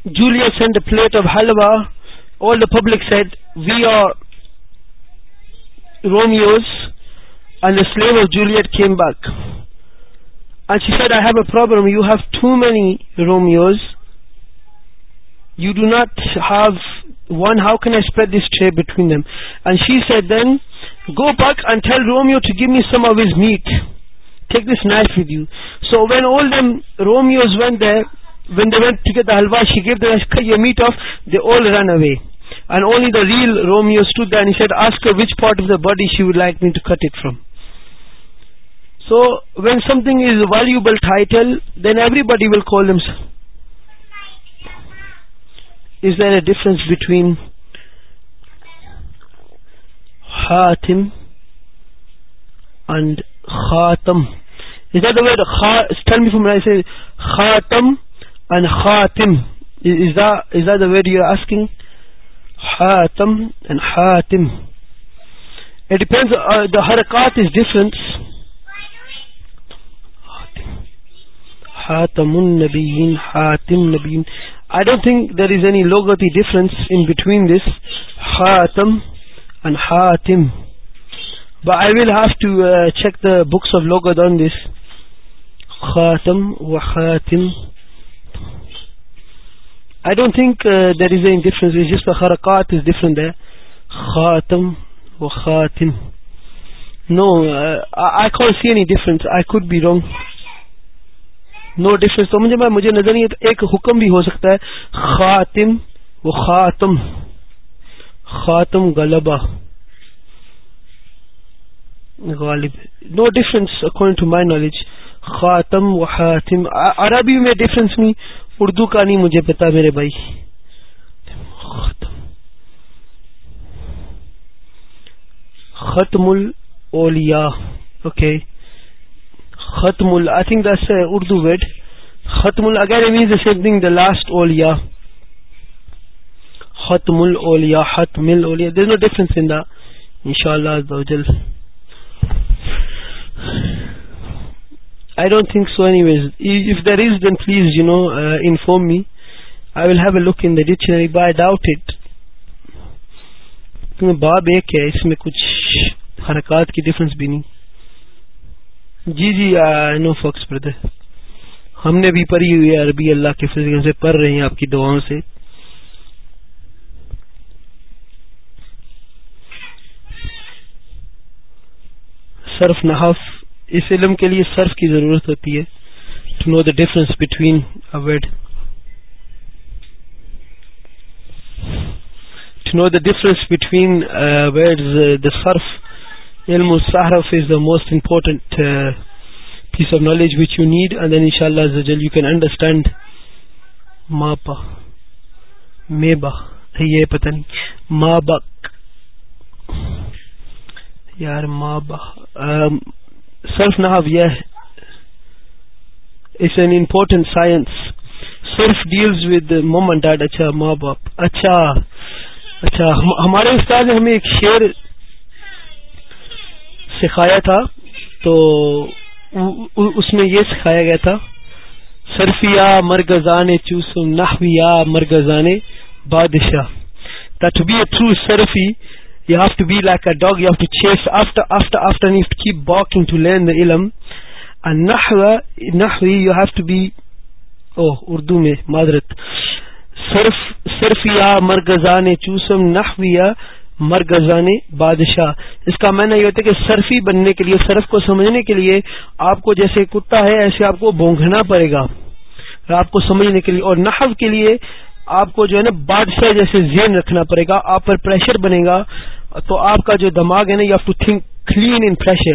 Julia sent a plate of halwa. All the public said, "We are Romeos," and the slave of Juliet came back. And she said, "I have a problem. You have too many Romeos. You do not have one. How can I spread this tray between them?" And she said, "Then go back and tell Romeo to give me some of his meat. Take this knife with you." So when all them Romeos went there, wait went met off دل run away and only the real Romeo to then she ask which part of the body she you like me to cut it from so when some double title then everybody will call is there a difference between her and خاتم is ارڈ خاتم wearing ہاتم it this the Hare کات is difference I don't think there is an long difference in between this ہاتم and ہاتھیم I will have to check the books of لوگت on this خاتم وا تم I I, I I don't think uh, uh, there there. is is any any difference. difference. It's just the harakat different Khatam khatim. No, can't see خاتم و خواتم نو difference تو نظر نہیں حکم بھی ہو سکتا ہے خاتم و خاتم Khatam غالبا غالب no difference according to my knowledge خاتم و خاطم عربی میں ڈفرینس نہیں اردو کا نہیں مجھے پتا میرے بھائی ختم ختم الاولیاء اوکے ختم ال I think this Urdu word ختم ال اگر the same thing the last اولیا ختم ال ختم ال دیر نو ڈفرنس ان دا ان شاء اللہ I don't think so if there is then please you know inform me I will have a look in dictionary by doubt اٹھ باب ایک ہے اس میں کچھ حرکات کی ڈفرنس بھی نہیں جی جی نو فوکس بردر ہم نے بھی پڑھی ہوئی عربی اللہ کے فضل سے پڑھ رہے ہیں آپ کی دعاؤں سے صرف نحف اس علم کے لیے صرف کی ضرورت ہوتی ہے to know the difference between to know the difference between the علم الصحرف most important piece of knowledge then ان شاء اللہ انڈرسٹینڈ یار صرف نحو یہ اٹس این امپورٹنٹ سائنس صرف deals with mum and dad اچھا ماں باپ اچھا اچھا ہمارے استاد نے ہمیں ایک شعر سکھایا تھا تو اس میں یہ سکھایا گیا تھا سرفیا مرگزانے چوسم نحویا مرگزانے بادشاہ دیٹ بی اے تھرو سرفی you have to be like a dog, you have to chase after, after, after, and you have to keep barking to learn the ilm. And nahwa, nahwi, you have to be, oh, Urdu me, madrat. Surf, surfiya, margazane, chusam, nahwiya, مرگزانے بادشاہ اس کا معنی یہ ہوتا ہے کہ سرفی بننے کے لیے سرف کو سمجھنے کے لیے آپ کو جیسے کتا ہے ایسے آپ کو بونگنا پڑے گا آپ کو سمجھنے کے لیے اور نحو کے لیے آپ کو جو ہے نا بادشاہ جیسے ذہن رکھنا پڑے گا آپ پر پریشر بنے گا تو آپ کا جو دماغ ہے نا to think clean and fresh ہے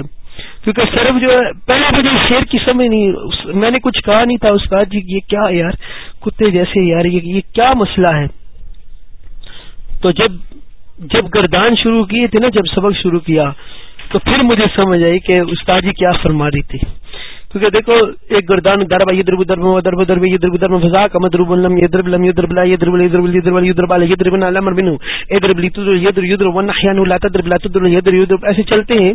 کیونکہ سرف جو ہے پہلے مجھے شیر کی سمجھ نہیں میں نے کچھ کہا نہیں تھا اس کا جی یہ کیا یار کتے جیسے یار یہ کیا مسئلہ ہے تو جب جب گردان شروع کیے تھے نا جب سبق شروع کیا تو پھر مجھے سمجھ آئی کہ استاد جی کیا فرما رہی تھی کیونکہ دیکھو ایک گردان درب درب درب درب درب درب کم لم لم لا لا لا ہیں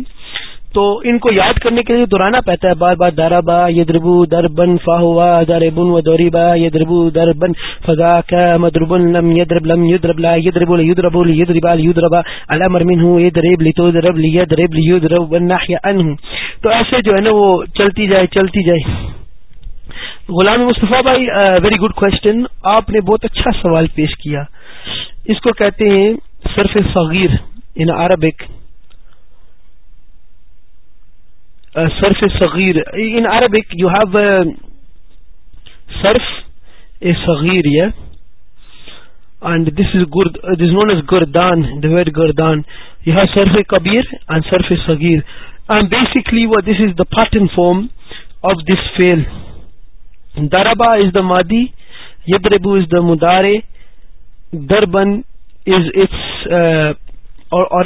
تو ان کو یاد کرنے کے لیے دورانا پڑتا ہے بار بار دارا با یہ دربو در بن فا ہوا دار بن و دوری با یہ دربو در بن فضا کا مدربن لم یدرب لم یدرب لا یدرب لا یدرب لا یدرب لا یدرب لا یدرب لا یدرب لا یدرب لا یدرب لا یدرب لا یدرب تو ایسے جو ہے نا وہ چلتی جائے چلتی جائے غلام مصطفیٰ بھائی ویری گڈ کوشچن آپ نے بہت اچھا سوال پیش کیا اس کو کہتے ہیں صرف صغیر ان عربک صرف صغیر سرف اے سغیر you have a سغیر basically this is the first form of this فیل دارابا از دا مادی یبو از دا مدارے در بن is it's or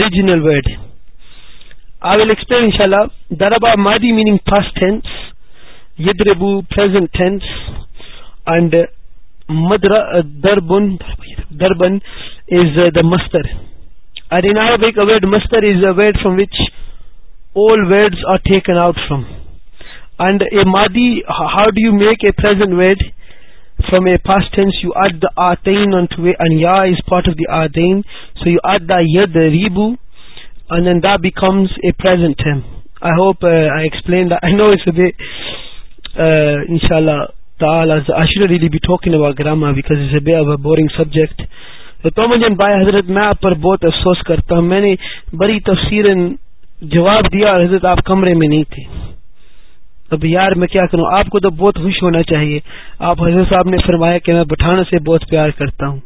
I will explain چلا دربا مادی مینگ فاسٹینس یدرب فریزنٹ اینڈ مدر is the mister was a word from which all word are taken out from and a مادی how do you make a present word from a past you add the تئی and یار is part of the آر دئین so you at the you and then that becomes a present to him. I hope uh, I explained that. I know it's a bit, uh, inshallah, ta'ala. I shouldn't really be talking about grammar because it's a bit of a boring subject. تو مجھے بھائی حضرت میں آپ پر بہت افسوس کرتا ہوں میں نے بڑی تفصیل جواب دیا اور حضرت آپ کمرے میں نہیں تھے اب یار میں کیا کروں آپ کو تو بہت خوش ہونا چاہیے آپ حضرت صاحب نے فرمایا کہ میں بٹھانا سے بہت پیار کرتا ہوں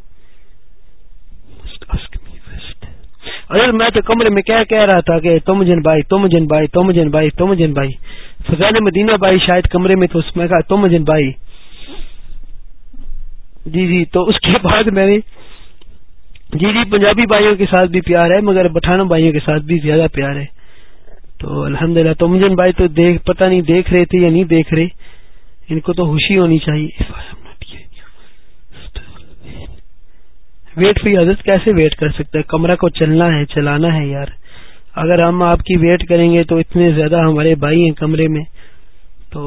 اگر میں تو کمرے میں کیا کہہ رہا تھا کہ تم جن بھائی تم جن بھائی تم جن بھائی تم جن بھائی فضان مدینہ بھائی شاید کمرے میں تو اس میں کہا تم جن بھائی جی جی تو اس کے بعد میں نے جی جی پنجابی بھائیوں کے ساتھ بھی پیار ہے مگر پٹھانو بھائیوں کے ساتھ بھی زیادہ پیار ہے تو الحمد للہ تم جن بھائی تو دیکھ پتہ نہیں دیکھ رہے تھے یا نہیں دیکھ رہے ان کو تو خوشی ہونی چاہیے ویٹ فری حضرت کیسے ویٹ کر سکتا ہے کمرہ کو چلنا ہے چلانا ہے یار اگر ہم آپ کی ویٹ کریں گے تو اتنے زیادہ ہمارے بھائی ہیں کمرے میں تو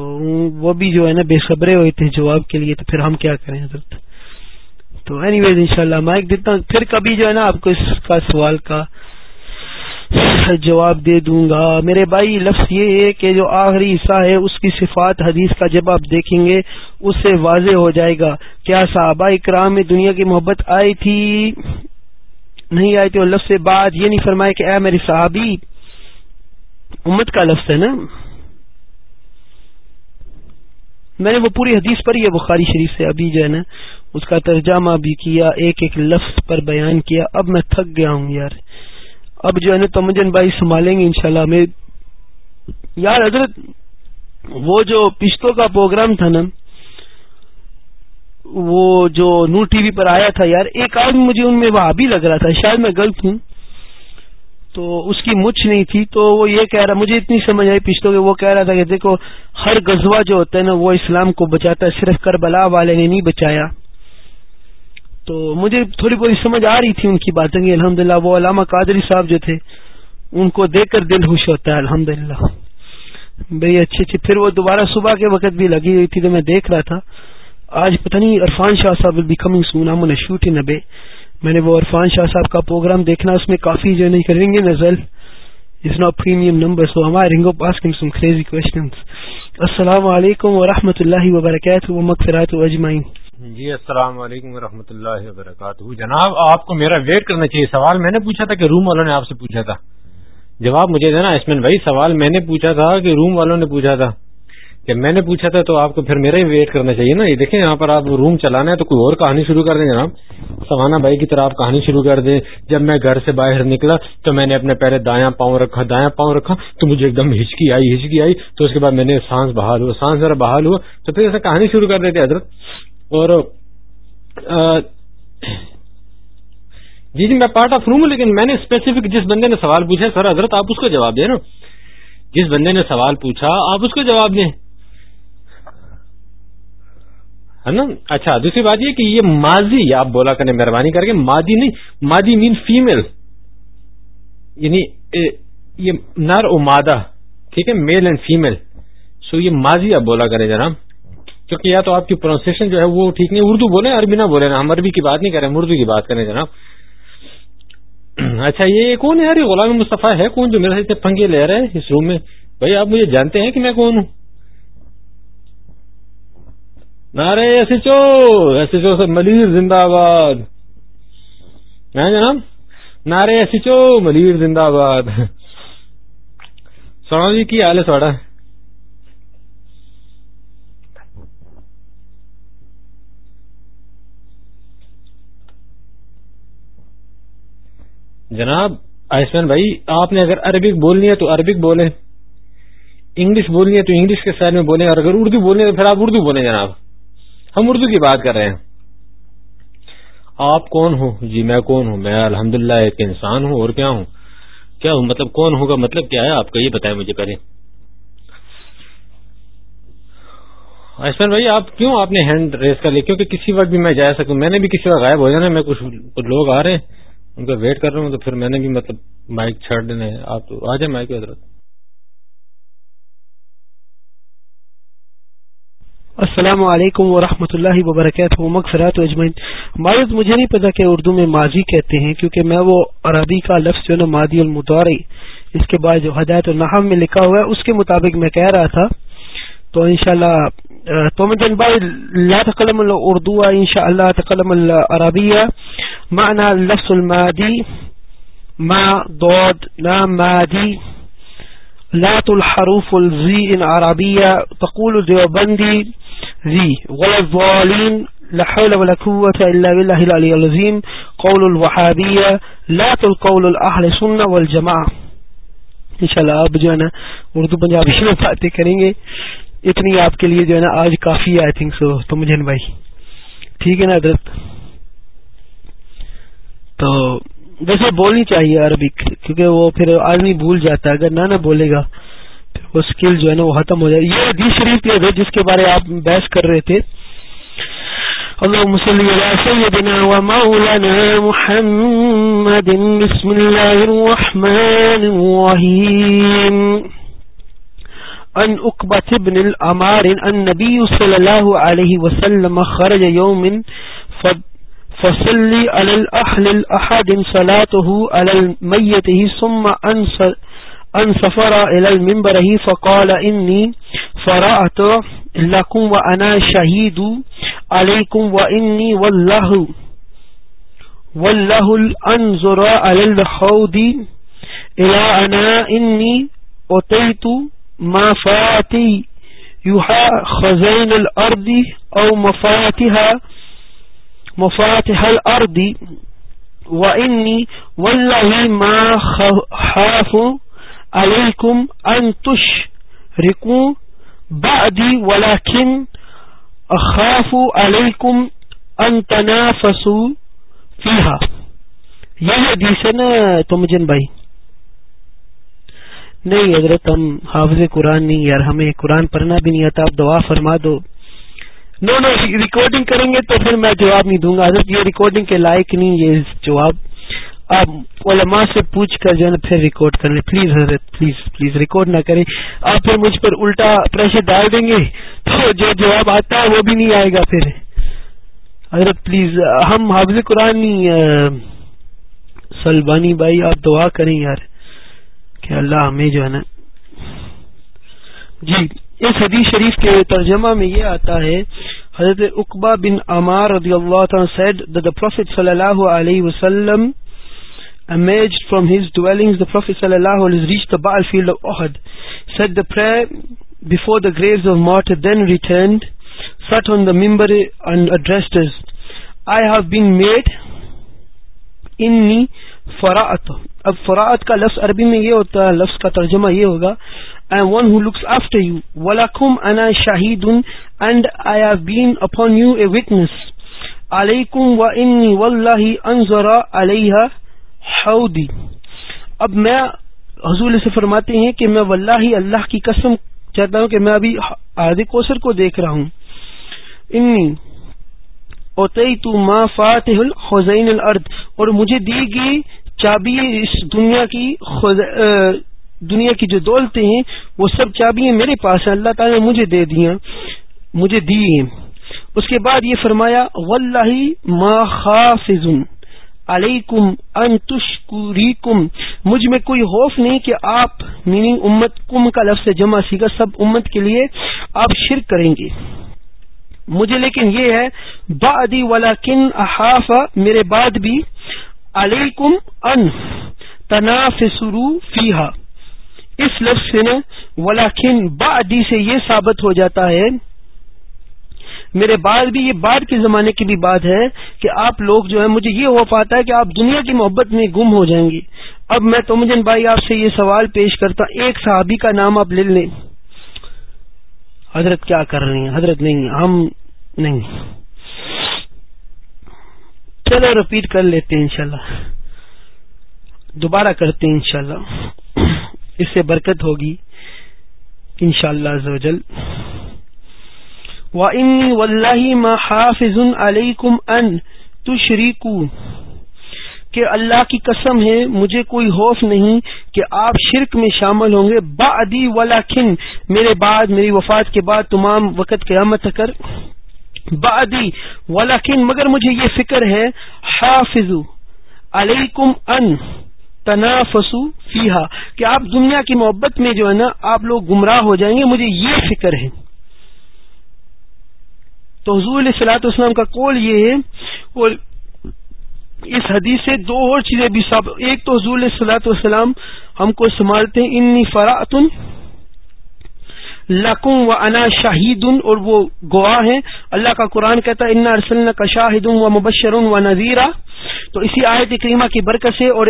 وہ بھی جو ہے نا بے خبریں ہوئے تھے جواب کے لیے تو پھر ہم کیا کریں حضرت تو اینی ویز ان شاء اللہ مائک ہوں پھر کبھی جو ہے نا آپ کو اس کا سوال کا جواب دے دوں گا میرے بھائی لفظ یہ ہے کہ جو آخری حصہ ہے اس کی صفات حدیث کا جب آپ دیکھیں گے اس سے واضح ہو جائے گا کیا صحابہ اکرام میں دنیا کی محبت آئی تھی نہیں آئی تھی اور لفظ سے بعد یہ نہیں فرمایا کہ اے میری صحابی امت کا لفظ ہے نا میں نے وہ پوری حدیث پر ہی ہے بخاری شریف سے ابھی جو ہے نا اس کا ترجمہ بھی کیا ایک ایک لفظ پر بیان کیا اب میں تھک گیا ہوں یار اب جو ہے نا تمجن بھائی سنبھالیں گے انشاءاللہ میں یار حضرت وہ جو پشتوں کا پروگرام تھا نا وہ جو نور ٹی وی پر آیا تھا یار ایک آدمی مجھے ان میں وہ بھی لگ رہا تھا شاید میں غلط ہوں تو اس کی مچھ نہیں تھی تو وہ یہ کہہ رہا مجھے اتنی سمجھ آئی پشتوں کے وہ کہہ رہا تھا کہ دیکھو ہر غزوہ جو ہوتا ہے نا وہ اسلام کو بچاتا ہے صرف کربلا والے نے نہیں بچایا تو مجھے تھوڑی بہت سمجھ آ رہی تھی ان کی باتیں گی الحمد للہ وہ علامہ قادری صاحب جو تھے ان کو دیکھ کر دل خوش ہوتا ہے الحمد للہ بھائی اچھی اچھی پھر وہ دوبارہ صبح کے وقت بھی لگی ہوئی تھی تو میں دیکھ رہا تھا آج پتہ نہیں عرفان شاہ صاحب ول سون ان ابے میں نے وہ عرفان شاہ صاحب کا پروگرام دیکھنا اس میں کافی جو نہیں کریں گے نزل نزلو premium number so some crazy السلام علیکم ورحمۃ اللہ وبرکاتہ مک اجمعین جی السلام علیکم ورحمۃ اللہ وبرکاتہ جناب آپ کو میرا ویٹ کرنا چاہیے سوال میں نے پوچھا تھا کہ روم والوں نے آپ سے پوچھا تھا جواب مجھے دینا اسمن بھائی سوال میں نے پوچھا تھا کہ روم والوں نے پوچھا تھا کہ میں نے پوچھا تھا تو آپ کو پھر میرا ہی ویٹ کرنا چاہیے نا یہ دیکھیں یہاں پر آپ روم چلانا ہے تو کوئی اور کہانی شروع کر دیں جناب سوانا بھائی کی طرح آپ کہانی شروع کر دیں جب میں گھر سے باہر نکلا تو میں نے اپنے پہلے دایا پاؤں رکھا دایا پاؤں رکھا تو مجھے ایک دم ہچکی آئی ہچکی آئی تو اس کے بعد میں نے سانس بحال ہوا سانس ذرا بحال ہوا تو پھر ایسا کہانی شروع کر دیتے حضرت اور جی جی میں پارٹ آف روم لیکن میں نے اسپیسیفک جس بندے نے سوال پوچھا سر حضرت آپ اس کو جواب دیں نا جس بندے نے سوال پوچھا آپ اس کو جواب دیں ہے نا اچھا دوسری بات یہ کہ یہ ماضی آپ بولا کریں مہربانی کر کے ماضی نہیں ماضی مین فیمل یعنی یہ نر و مادہ ٹھیک ہے میل اینڈ فیمل سو یہ ماضی آپ بولا کریں جناب کیونکہ یا تو آپ کی پرونسیشن جو ہے وہ ٹھیک نہیں اردو بولیں عربی نہ بولے نا ہم عربی کی بات نہیں کر رہے اردو کی بات کریں جناب اچھا یہ کون ہے یار غلام مصطفیٰ ہے کون جو میرے پنکھے لے رہے ہیں اس روم میں بھائی آپ مجھے جانتے ہیں کہ میں کون ہوں نارے S S H H O O سے ملیر زندہ آباد ہاں جناب نارے ایس ایچ او ملیر زندہ آباد سونا جی کی حال ہے جناب آیسمان بھائی آپ نے اگر عربک بولنی ہے تو عربک بولیں انگلش بولنی ہے تو انگلش کے سائڈ میں بولیں اور اگر اردو بولنی ہے تو پھر آپ اردو بولیں جناب ہم اردو کی بات کر رہے ہیں آپ کون ہوں جی میں کون ہوں میں الحمد للہ ایک انسان ہوں اور کیا ہوں کیا ہوں مطلب کون ہوگا مطلب کیا ہے آپ کا یہ بتائیں مجھے پہلے آیسمان بھائی آپ کیوں آپ نے ہینڈ ریس کر لی کیونکہ کسی وقت بھی میں جا سکوں میں نے بھی کسی وقت غائب ہو جانا میں کچھ لوگ آ رہے ہیں ان کا ویٹ کر رہا ہوں تو پھر میں نے بھی مطلب مائک مائک چھڑ دینے آپ آ جائیں حضرت السلام علیکم و اللہ وبرکاتہ مک فراط وجم مجھے نہیں پتا کہ اردو میں ماضی کہتے ہیں کیونکہ میں وہ عربی کا لفظ جو نا مادی المداری اس کے بعد جو ہدایت النحم میں لکھا ہوا ہے اس کے مطابق میں کہہ رہا تھا تو انشاءاللہ تو اللہ تومن بھائی اردو ان شاء اللہ العربیہ ما لات الحروف تقول لا لا حول ولا قوة إلا بالله العلي العظيم قول الوحابية الأهل والجماعة آپ اردو پنجابی شروع باتیں کریں گے اتنی آپ کے لیے جو ہے نا آج کافی آئی تھنک مجھے بھائی ٹھیک ہے نا درت تو ویسے بولنی چاہیے عربی کیونکہ وہ پھر آدمی بھول جاتا ہے اگر نہ نہ بولے گا پھر وہ اسکل جو ہے نا وہ ختم ہو جائے یہ حدیث شریف کے جس کے بارے آپ بحث کر رہے تھے اللہ مسلم علی سیدنا و مولانا محمد بسم اللہ الرحمن الرحیم ان اقبة بن الامار ان نبی صلی اللہ علیہ وسلم خرج یوم فب فصلی الاحل الاحد صلاته على الميت ثم ان سفر الى المنبر فقال اني فرأت لكم وانا شهيد عليكم واني والله والله الانظر على الحوض الى انا اني اتيت ما فاتي يحا خزين الارض او مفاتها مفاتح حل وانی وی ما خاف علیکم ان ان علی کم یہ حدیث ہے نا تم جن بھائی نہیں حضرت ہم حافظ قرآن نہیں یار ہمیں قرآن پڑھنا بھی نہیں آتا آپ دعا فرما دو نو نو ریکارڈنگ کریں گے تو پھر میں جواب نہیں دوں گا حضرت یہ ریکارڈنگ کے لائق نہیں یہ جواب آپ علماء سے پوچھ کر جو ہے پھر ریکارڈ کر لیں پلیز حضرت پلیز پلیز ریکارڈ نہ کریں آپ پھر مجھ پر الٹا پریشر ڈال دیں گے تو جو جواب آتا ہے وہ بھی نہیں آئے گا پھر حضرت پلیز ہم حافظ قرآن سلبانی بھائی آپ دعا کریں یار کہ اللہ ہمیں جو ہے نا جی اس حدیث شریف کے ترجمہ میں یہ آتا ہے حضرت اقبا بن عمار رضی اللہ عنہ said that the Prophet صلی اللہ علیہ وسلم emerged from his dwellings the Prophet صلی اللہ علیہ وسلم reached the battlefield of Uhud said the prayer before the graves of martyr then returned sat on the member and addressed us I have been made انی فراعت اب فراعت کا لفظ عربی میں یہ ہوتا ہے لفظ کا ترجمہ یہ ہوگا and one who looks after you وَلَكُمْ أَنَا شَهِيدٌ and I have been upon you a witness عَلَيْكُمْ وَإِنِّي وَاللَّهِ أَنْزَرَ عَلَيْهَا حَوْدِ اب میں حضور سے فرماتے ہیں کہ میں واللہ اللہ کی قسم چاہتا ہوں کہ میں ابھی آدھے کوسر کو دیکھ رہا ہوں انی اوتیتو ما فاتح الخزین الارض اور مجھے دی گئی چابی اس دنیا کی دنیا کی جو دولتیں ہیں وہ سب چابیاں میرے پاس ہیں اللہ تعالی نے مجھے مجھے دے دی ہیں اس کے بعد یہ فرمایا ما خافظ علیکم مجھ میں کوئی خوف نہیں کہ آپ میننگ یعنی امت کم کا لفظ جمع سیکھا سب امت کے لیے آپ شرک کریں گے مجھے لیکن یہ ہے بعدی ولیکن احافا میرے بعد بھی علیکم ان تنافسرو فیہا اس لفظ نے ولاکن بعدی سے یہ ثابت ہو جاتا ہے میرے بعد بھی یہ بعد کے زمانے کی بھی بات ہے کہ آپ لوگ جو ہے مجھے یہ ہو پاتا ہے کہ آپ دنیا کی محبت میں گم ہو جائیں گے اب میں تو مجن بھائی آپ سے یہ سوال پیش کرتا ایک صحابی کا نام آپ لے لیں حضرت کیا کر رہے ہیں حضرت نہیں ہم نہیں چلو رپیٹ کر لیتے ہیں انشاءاللہ دوبارہ کرتے ہیں انشاءاللہ اس سے برکت ہوگی اللہ کی قسم ہے مجھے کوئی خوف نہیں کہ آپ شرک میں شامل ہوں گے با ادی میرے بعد میری وفات کے بعد تمام وقت قیامت کر بعدی والا مگر مجھے یہ فکر ہے حافظ علیکم ان تنا فسو فیحا کہ آپ دنیا کی محبت میں جو ہے نا آپ لوگ گمراہ ہو جائیں گے مجھے یہ فکر ہے تو حضور علیہ اسلام کا قول یہ ہے اور اس حدیث سے دو اور چیزیں بھی ایک تو علیہ سلاۃ والسلام ہم کو سنبھالتے ہیں انی فراۃن لکم و انا شاہید اور وہ گواہ ہیں اللہ کا قرآن کہتا ہے انا ارسلنا کا شاہد مبشر و نذیرہ تو اسی آیت کریمہ کی برکت سے اور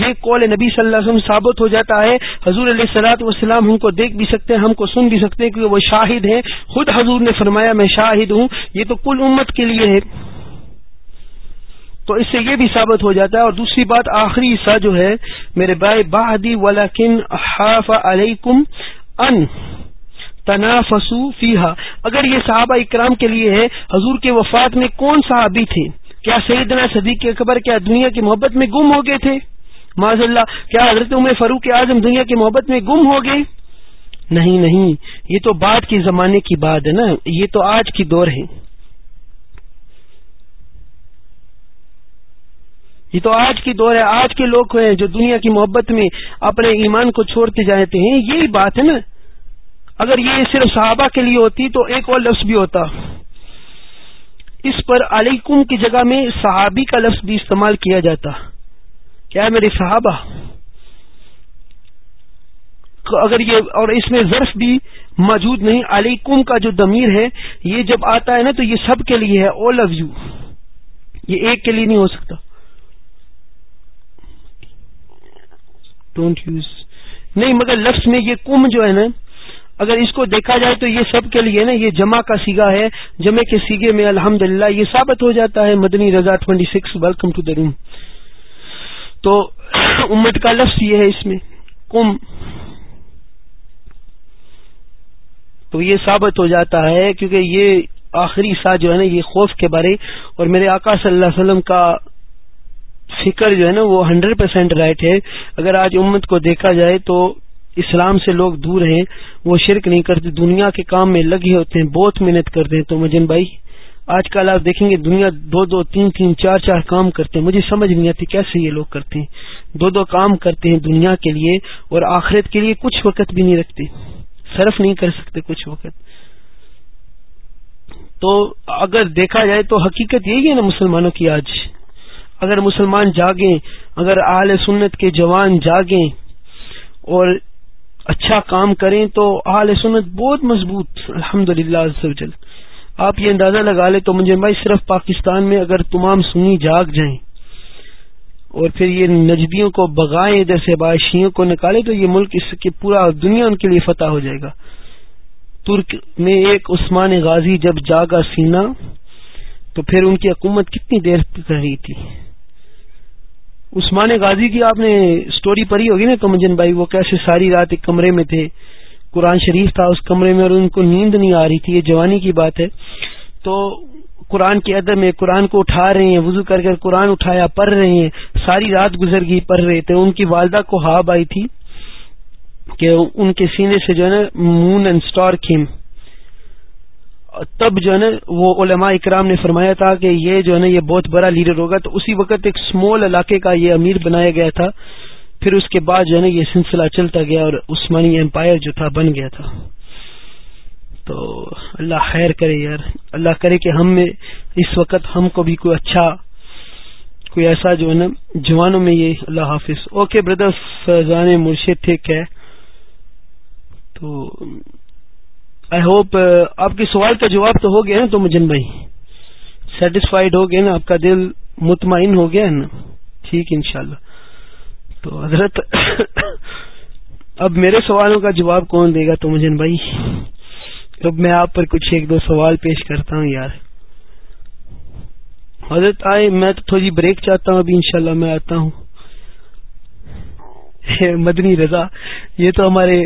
یہ قول نبی صلی اللہ علیہ وسلم ثابت ہو جاتا ہے حضور علیہ السلاۃ والسلام ہم کو دیکھ بھی سکتے ہیں ہم کو سن بھی سکتے ہیں کیونکہ وہ شاہد ہیں خود حضور نے فرمایا میں شاہد ہوں یہ تو کل امت کے لیے ہے تو اس سے یہ بھی ثابت ہو جاتا ہے اور دوسری بات آخری حصہ جو ہے میرے بھائی باہدی حاف علیکم ان فسو فیحا اگر یہ صحابہ اکرام کے لیے ہے حضور کے وفات میں کون صحابی تھے کیا سیدنا صدیق اکبر کیا دنیا کی محبت میں گم ہو گئے تھے معاذ اللہ کیا حضرت عمر فاروق اعظم دنیا کی محبت میں گم ہو گئے نہیں نہیں یہ تو بعد کے زمانے کی بات ہے نا یہ تو آج کی دور ہے یہ تو آج کی دور ہے آج کے لوگ ہیں جو دنیا کی محبت میں اپنے ایمان کو چھوڑتے جاتے ہیں یہی بات ہے نا اگر یہ صرف صحابہ کے لیے ہوتی تو ایک اور لفظ بھی ہوتا اس پر علیکم کی جگہ میں صحابی کا لفظ بھی استعمال کیا جاتا کیا ہے میرے صحابہ اگر یہ اور اس میں ظرف بھی موجود نہیں علیکم کا جو دمیر ہے یہ جب آتا ہے نا تو یہ سب کے لیے ہے او لو یو یہ ایک کے لیے نہیں ہو سکتا ڈونٹ یوز نہیں مگر لفظ میں یہ کم جو ہے نا اگر اس کو دیکھا جائے تو یہ سب کے لیے نا یہ جمع کا سیگا ہے جمع کے سیگے میں الحمد یہ ثابت ہو جاتا ہے Madani Raza 26 six welcome to the room تو امت کا لفظ یہ ہے اس میں کم تو یہ ثابت ہو جاتا ہے کیونکہ یہ آخری سا جو ہے نا یہ خوف کے بارے اور میرے آقا صلی اللہ علیہ وسلم کا فکر جو ہے نا وہ ہنڈریڈ پرسینٹ رائٹ ہے اگر آج امت کو دیکھا جائے تو اسلام سے لوگ دور ہیں وہ شرک نہیں کرتے دنیا کے کام میں لگے ہوتے ہیں بہت محنت کرتے ہیں تو مجن بھائی آج کل آپ دیکھیں گے دنیا دو دو تین تین چار چار کام کرتے ہیں مجھے سمجھ نہیں آتی کیسے یہ لوگ کرتے ہیں دو دو کام کرتے ہیں دنیا کے لیے اور آخرت کے لیے کچھ وقت بھی نہیں رکھتے صرف نہیں کر سکتے کچھ وقت تو اگر دیکھا جائے تو حقیقت یہی ہے نا مسلمانوں کی آج اگر مسلمان جاگیں اگر اہل سنت کے جوان جاگیں اور اچھا کام کریں تو آل سنت بہت مضبوط الحمد للہ آپ یہ اندازہ لگا لیں تو مجھے بھائی صرف پاکستان میں اگر تمام سنی جاگ جائیں اور پھر یہ نجدیوں کو ادھر جیسے بادشیوں کو نکالے تو یہ ملک اس کی پورا دنیا ان کے لیے فتح ہو جائے گا ترک میں ایک عثمان غازی جب جاگا سینا تو پھر ان کی حکومت کتنی دیر رہی تھی عثمان غازی کی آپ نے اسٹوری پڑھی ہوگی نا کمجن بھائی وہ کیسے ساری رات ایک کمرے میں تھے قرآن شریف تھا اس کمرے میں اور ان کو نیند نہیں آ رہی تھی یہ جوانی کی بات ہے تو قرآن کے ادب میں قرآن کو اٹھا رہے ہیں وضو کر کر قرآن اٹھایا پڑھ رہے ہیں ساری رات گزر گئی پڑھ رہے تھے ان کی والدہ کو ہاب آئی تھی کہ ان کے سینے سے جو ہے نا مون اینڈ اسٹار کھیم تب جو ہے نا وہ علماء اکرام نے فرمایا تھا کہ یہ جو ہے نا یہ بہت بڑا لیڈر ہوگا تو اسی وقت ایک سمال علاقے کا یہ امیر بنایا گیا تھا پھر اس کے بعد جو ہے نا یہ سلسلہ چلتا گیا اور عثمانی امپائر جو تھا بن گیا تھا تو اللہ خیر کرے یار اللہ کرے کہ ہم میں اس وقت ہم کو بھی کوئی اچھا کوئی ایسا جو ہے نا جوانوں میں یہ اللہ حافظ اوکے بردر فیضان مرشد تھے تو آئی ہوپ uh, آپ کے سوال کا جواب تو ہو گیا نا تو مجن بھائی سیٹسفائیڈ ہو گیا نا آپ کا دل مطمئن ہو گیا ٹھیک ہے انشاءاللہ تو حضرت اب میرے سوالوں کا جواب کون دے گا تو مجن بھائی اب میں آپ پر کچھ ایک دو سوال پیش کرتا ہوں یار حضرت آئے میں تو تھوڑی بریک چاہتا ہوں ابھی انشاءاللہ میں آتا ہوں مدنی رضا یہ تو ہمارے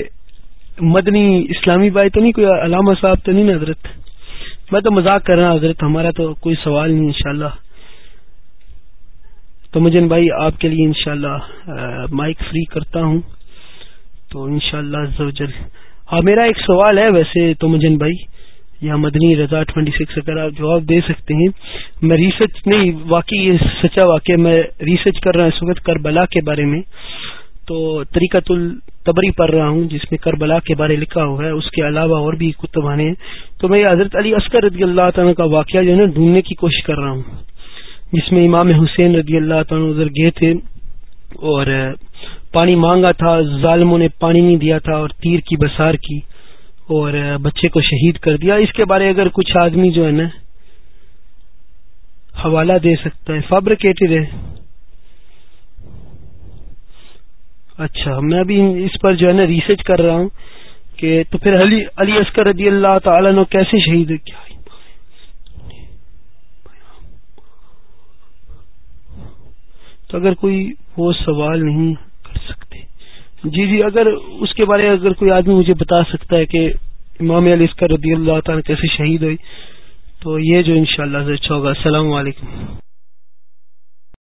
مدنی اسلامی بھائی تو نہیں کوئی علامہ صاحب تو نہیں نا حضرت میں تو مذاق کر رہا حضرت ہمارا تو کوئی سوال نہیں انشاءاللہ تو مجن بھائی آپ کے لیے انشاءاللہ مائک فری کرتا ہوں تو انشاءاللہ شاء اللہ ہاں میرا ایک سوال ہے ویسے تو مجن بھائی یا مدنی رضا ٹوینٹی سکس اگر آپ جواب دے سکتے ہیں میں ریسرچ نہیں واقعی یہ سچا واقعہ میں ریسرچ کر رہا ہوں اس وقت کربلا کے بارے میں تو طریقہ التبری پڑھ رہا ہوں جس میں کربلا کے بارے لکھا ہوا ہے اس کے علاوہ اور بھی کتبانے ہیں تو میں حضرت علی اسکر رضی اللہ تعالیٰ کا واقعہ جو ہے نا ڈھونڈنے کی کوشش کر رہا ہوں جس میں امام حسین رضی اللہ تعالیٰ ادھر گئے تھے اور پانی مانگا تھا ظالموں نے پانی نہیں دیا تھا اور تیر کی بسار کی اور بچے کو شہید کر دیا اس کے بارے اگر کچھ آدمی جو ہے نا حوالہ دے سکتا ہے فیبریکیٹڈ ہے اچھا میں ابھی اس پر جو ہے نا ریسرچ کر رہا ہوں کہ تو پھر علی علی اسکر رضی اللہ تعالیٰ نے کیسے شہید کیا تو اگر کوئی وہ سوال نہیں کر سکتے جی جی اگر اس کے بارے اگر کوئی آدمی مجھے بتا سکتا ہے کہ امام علی اسکر رضی اللہ تعالیٰ کیسے شہید ہوئی تو یہ جو انشاءاللہ شاء اللہ سے اچھا ہوگا السلام علیکم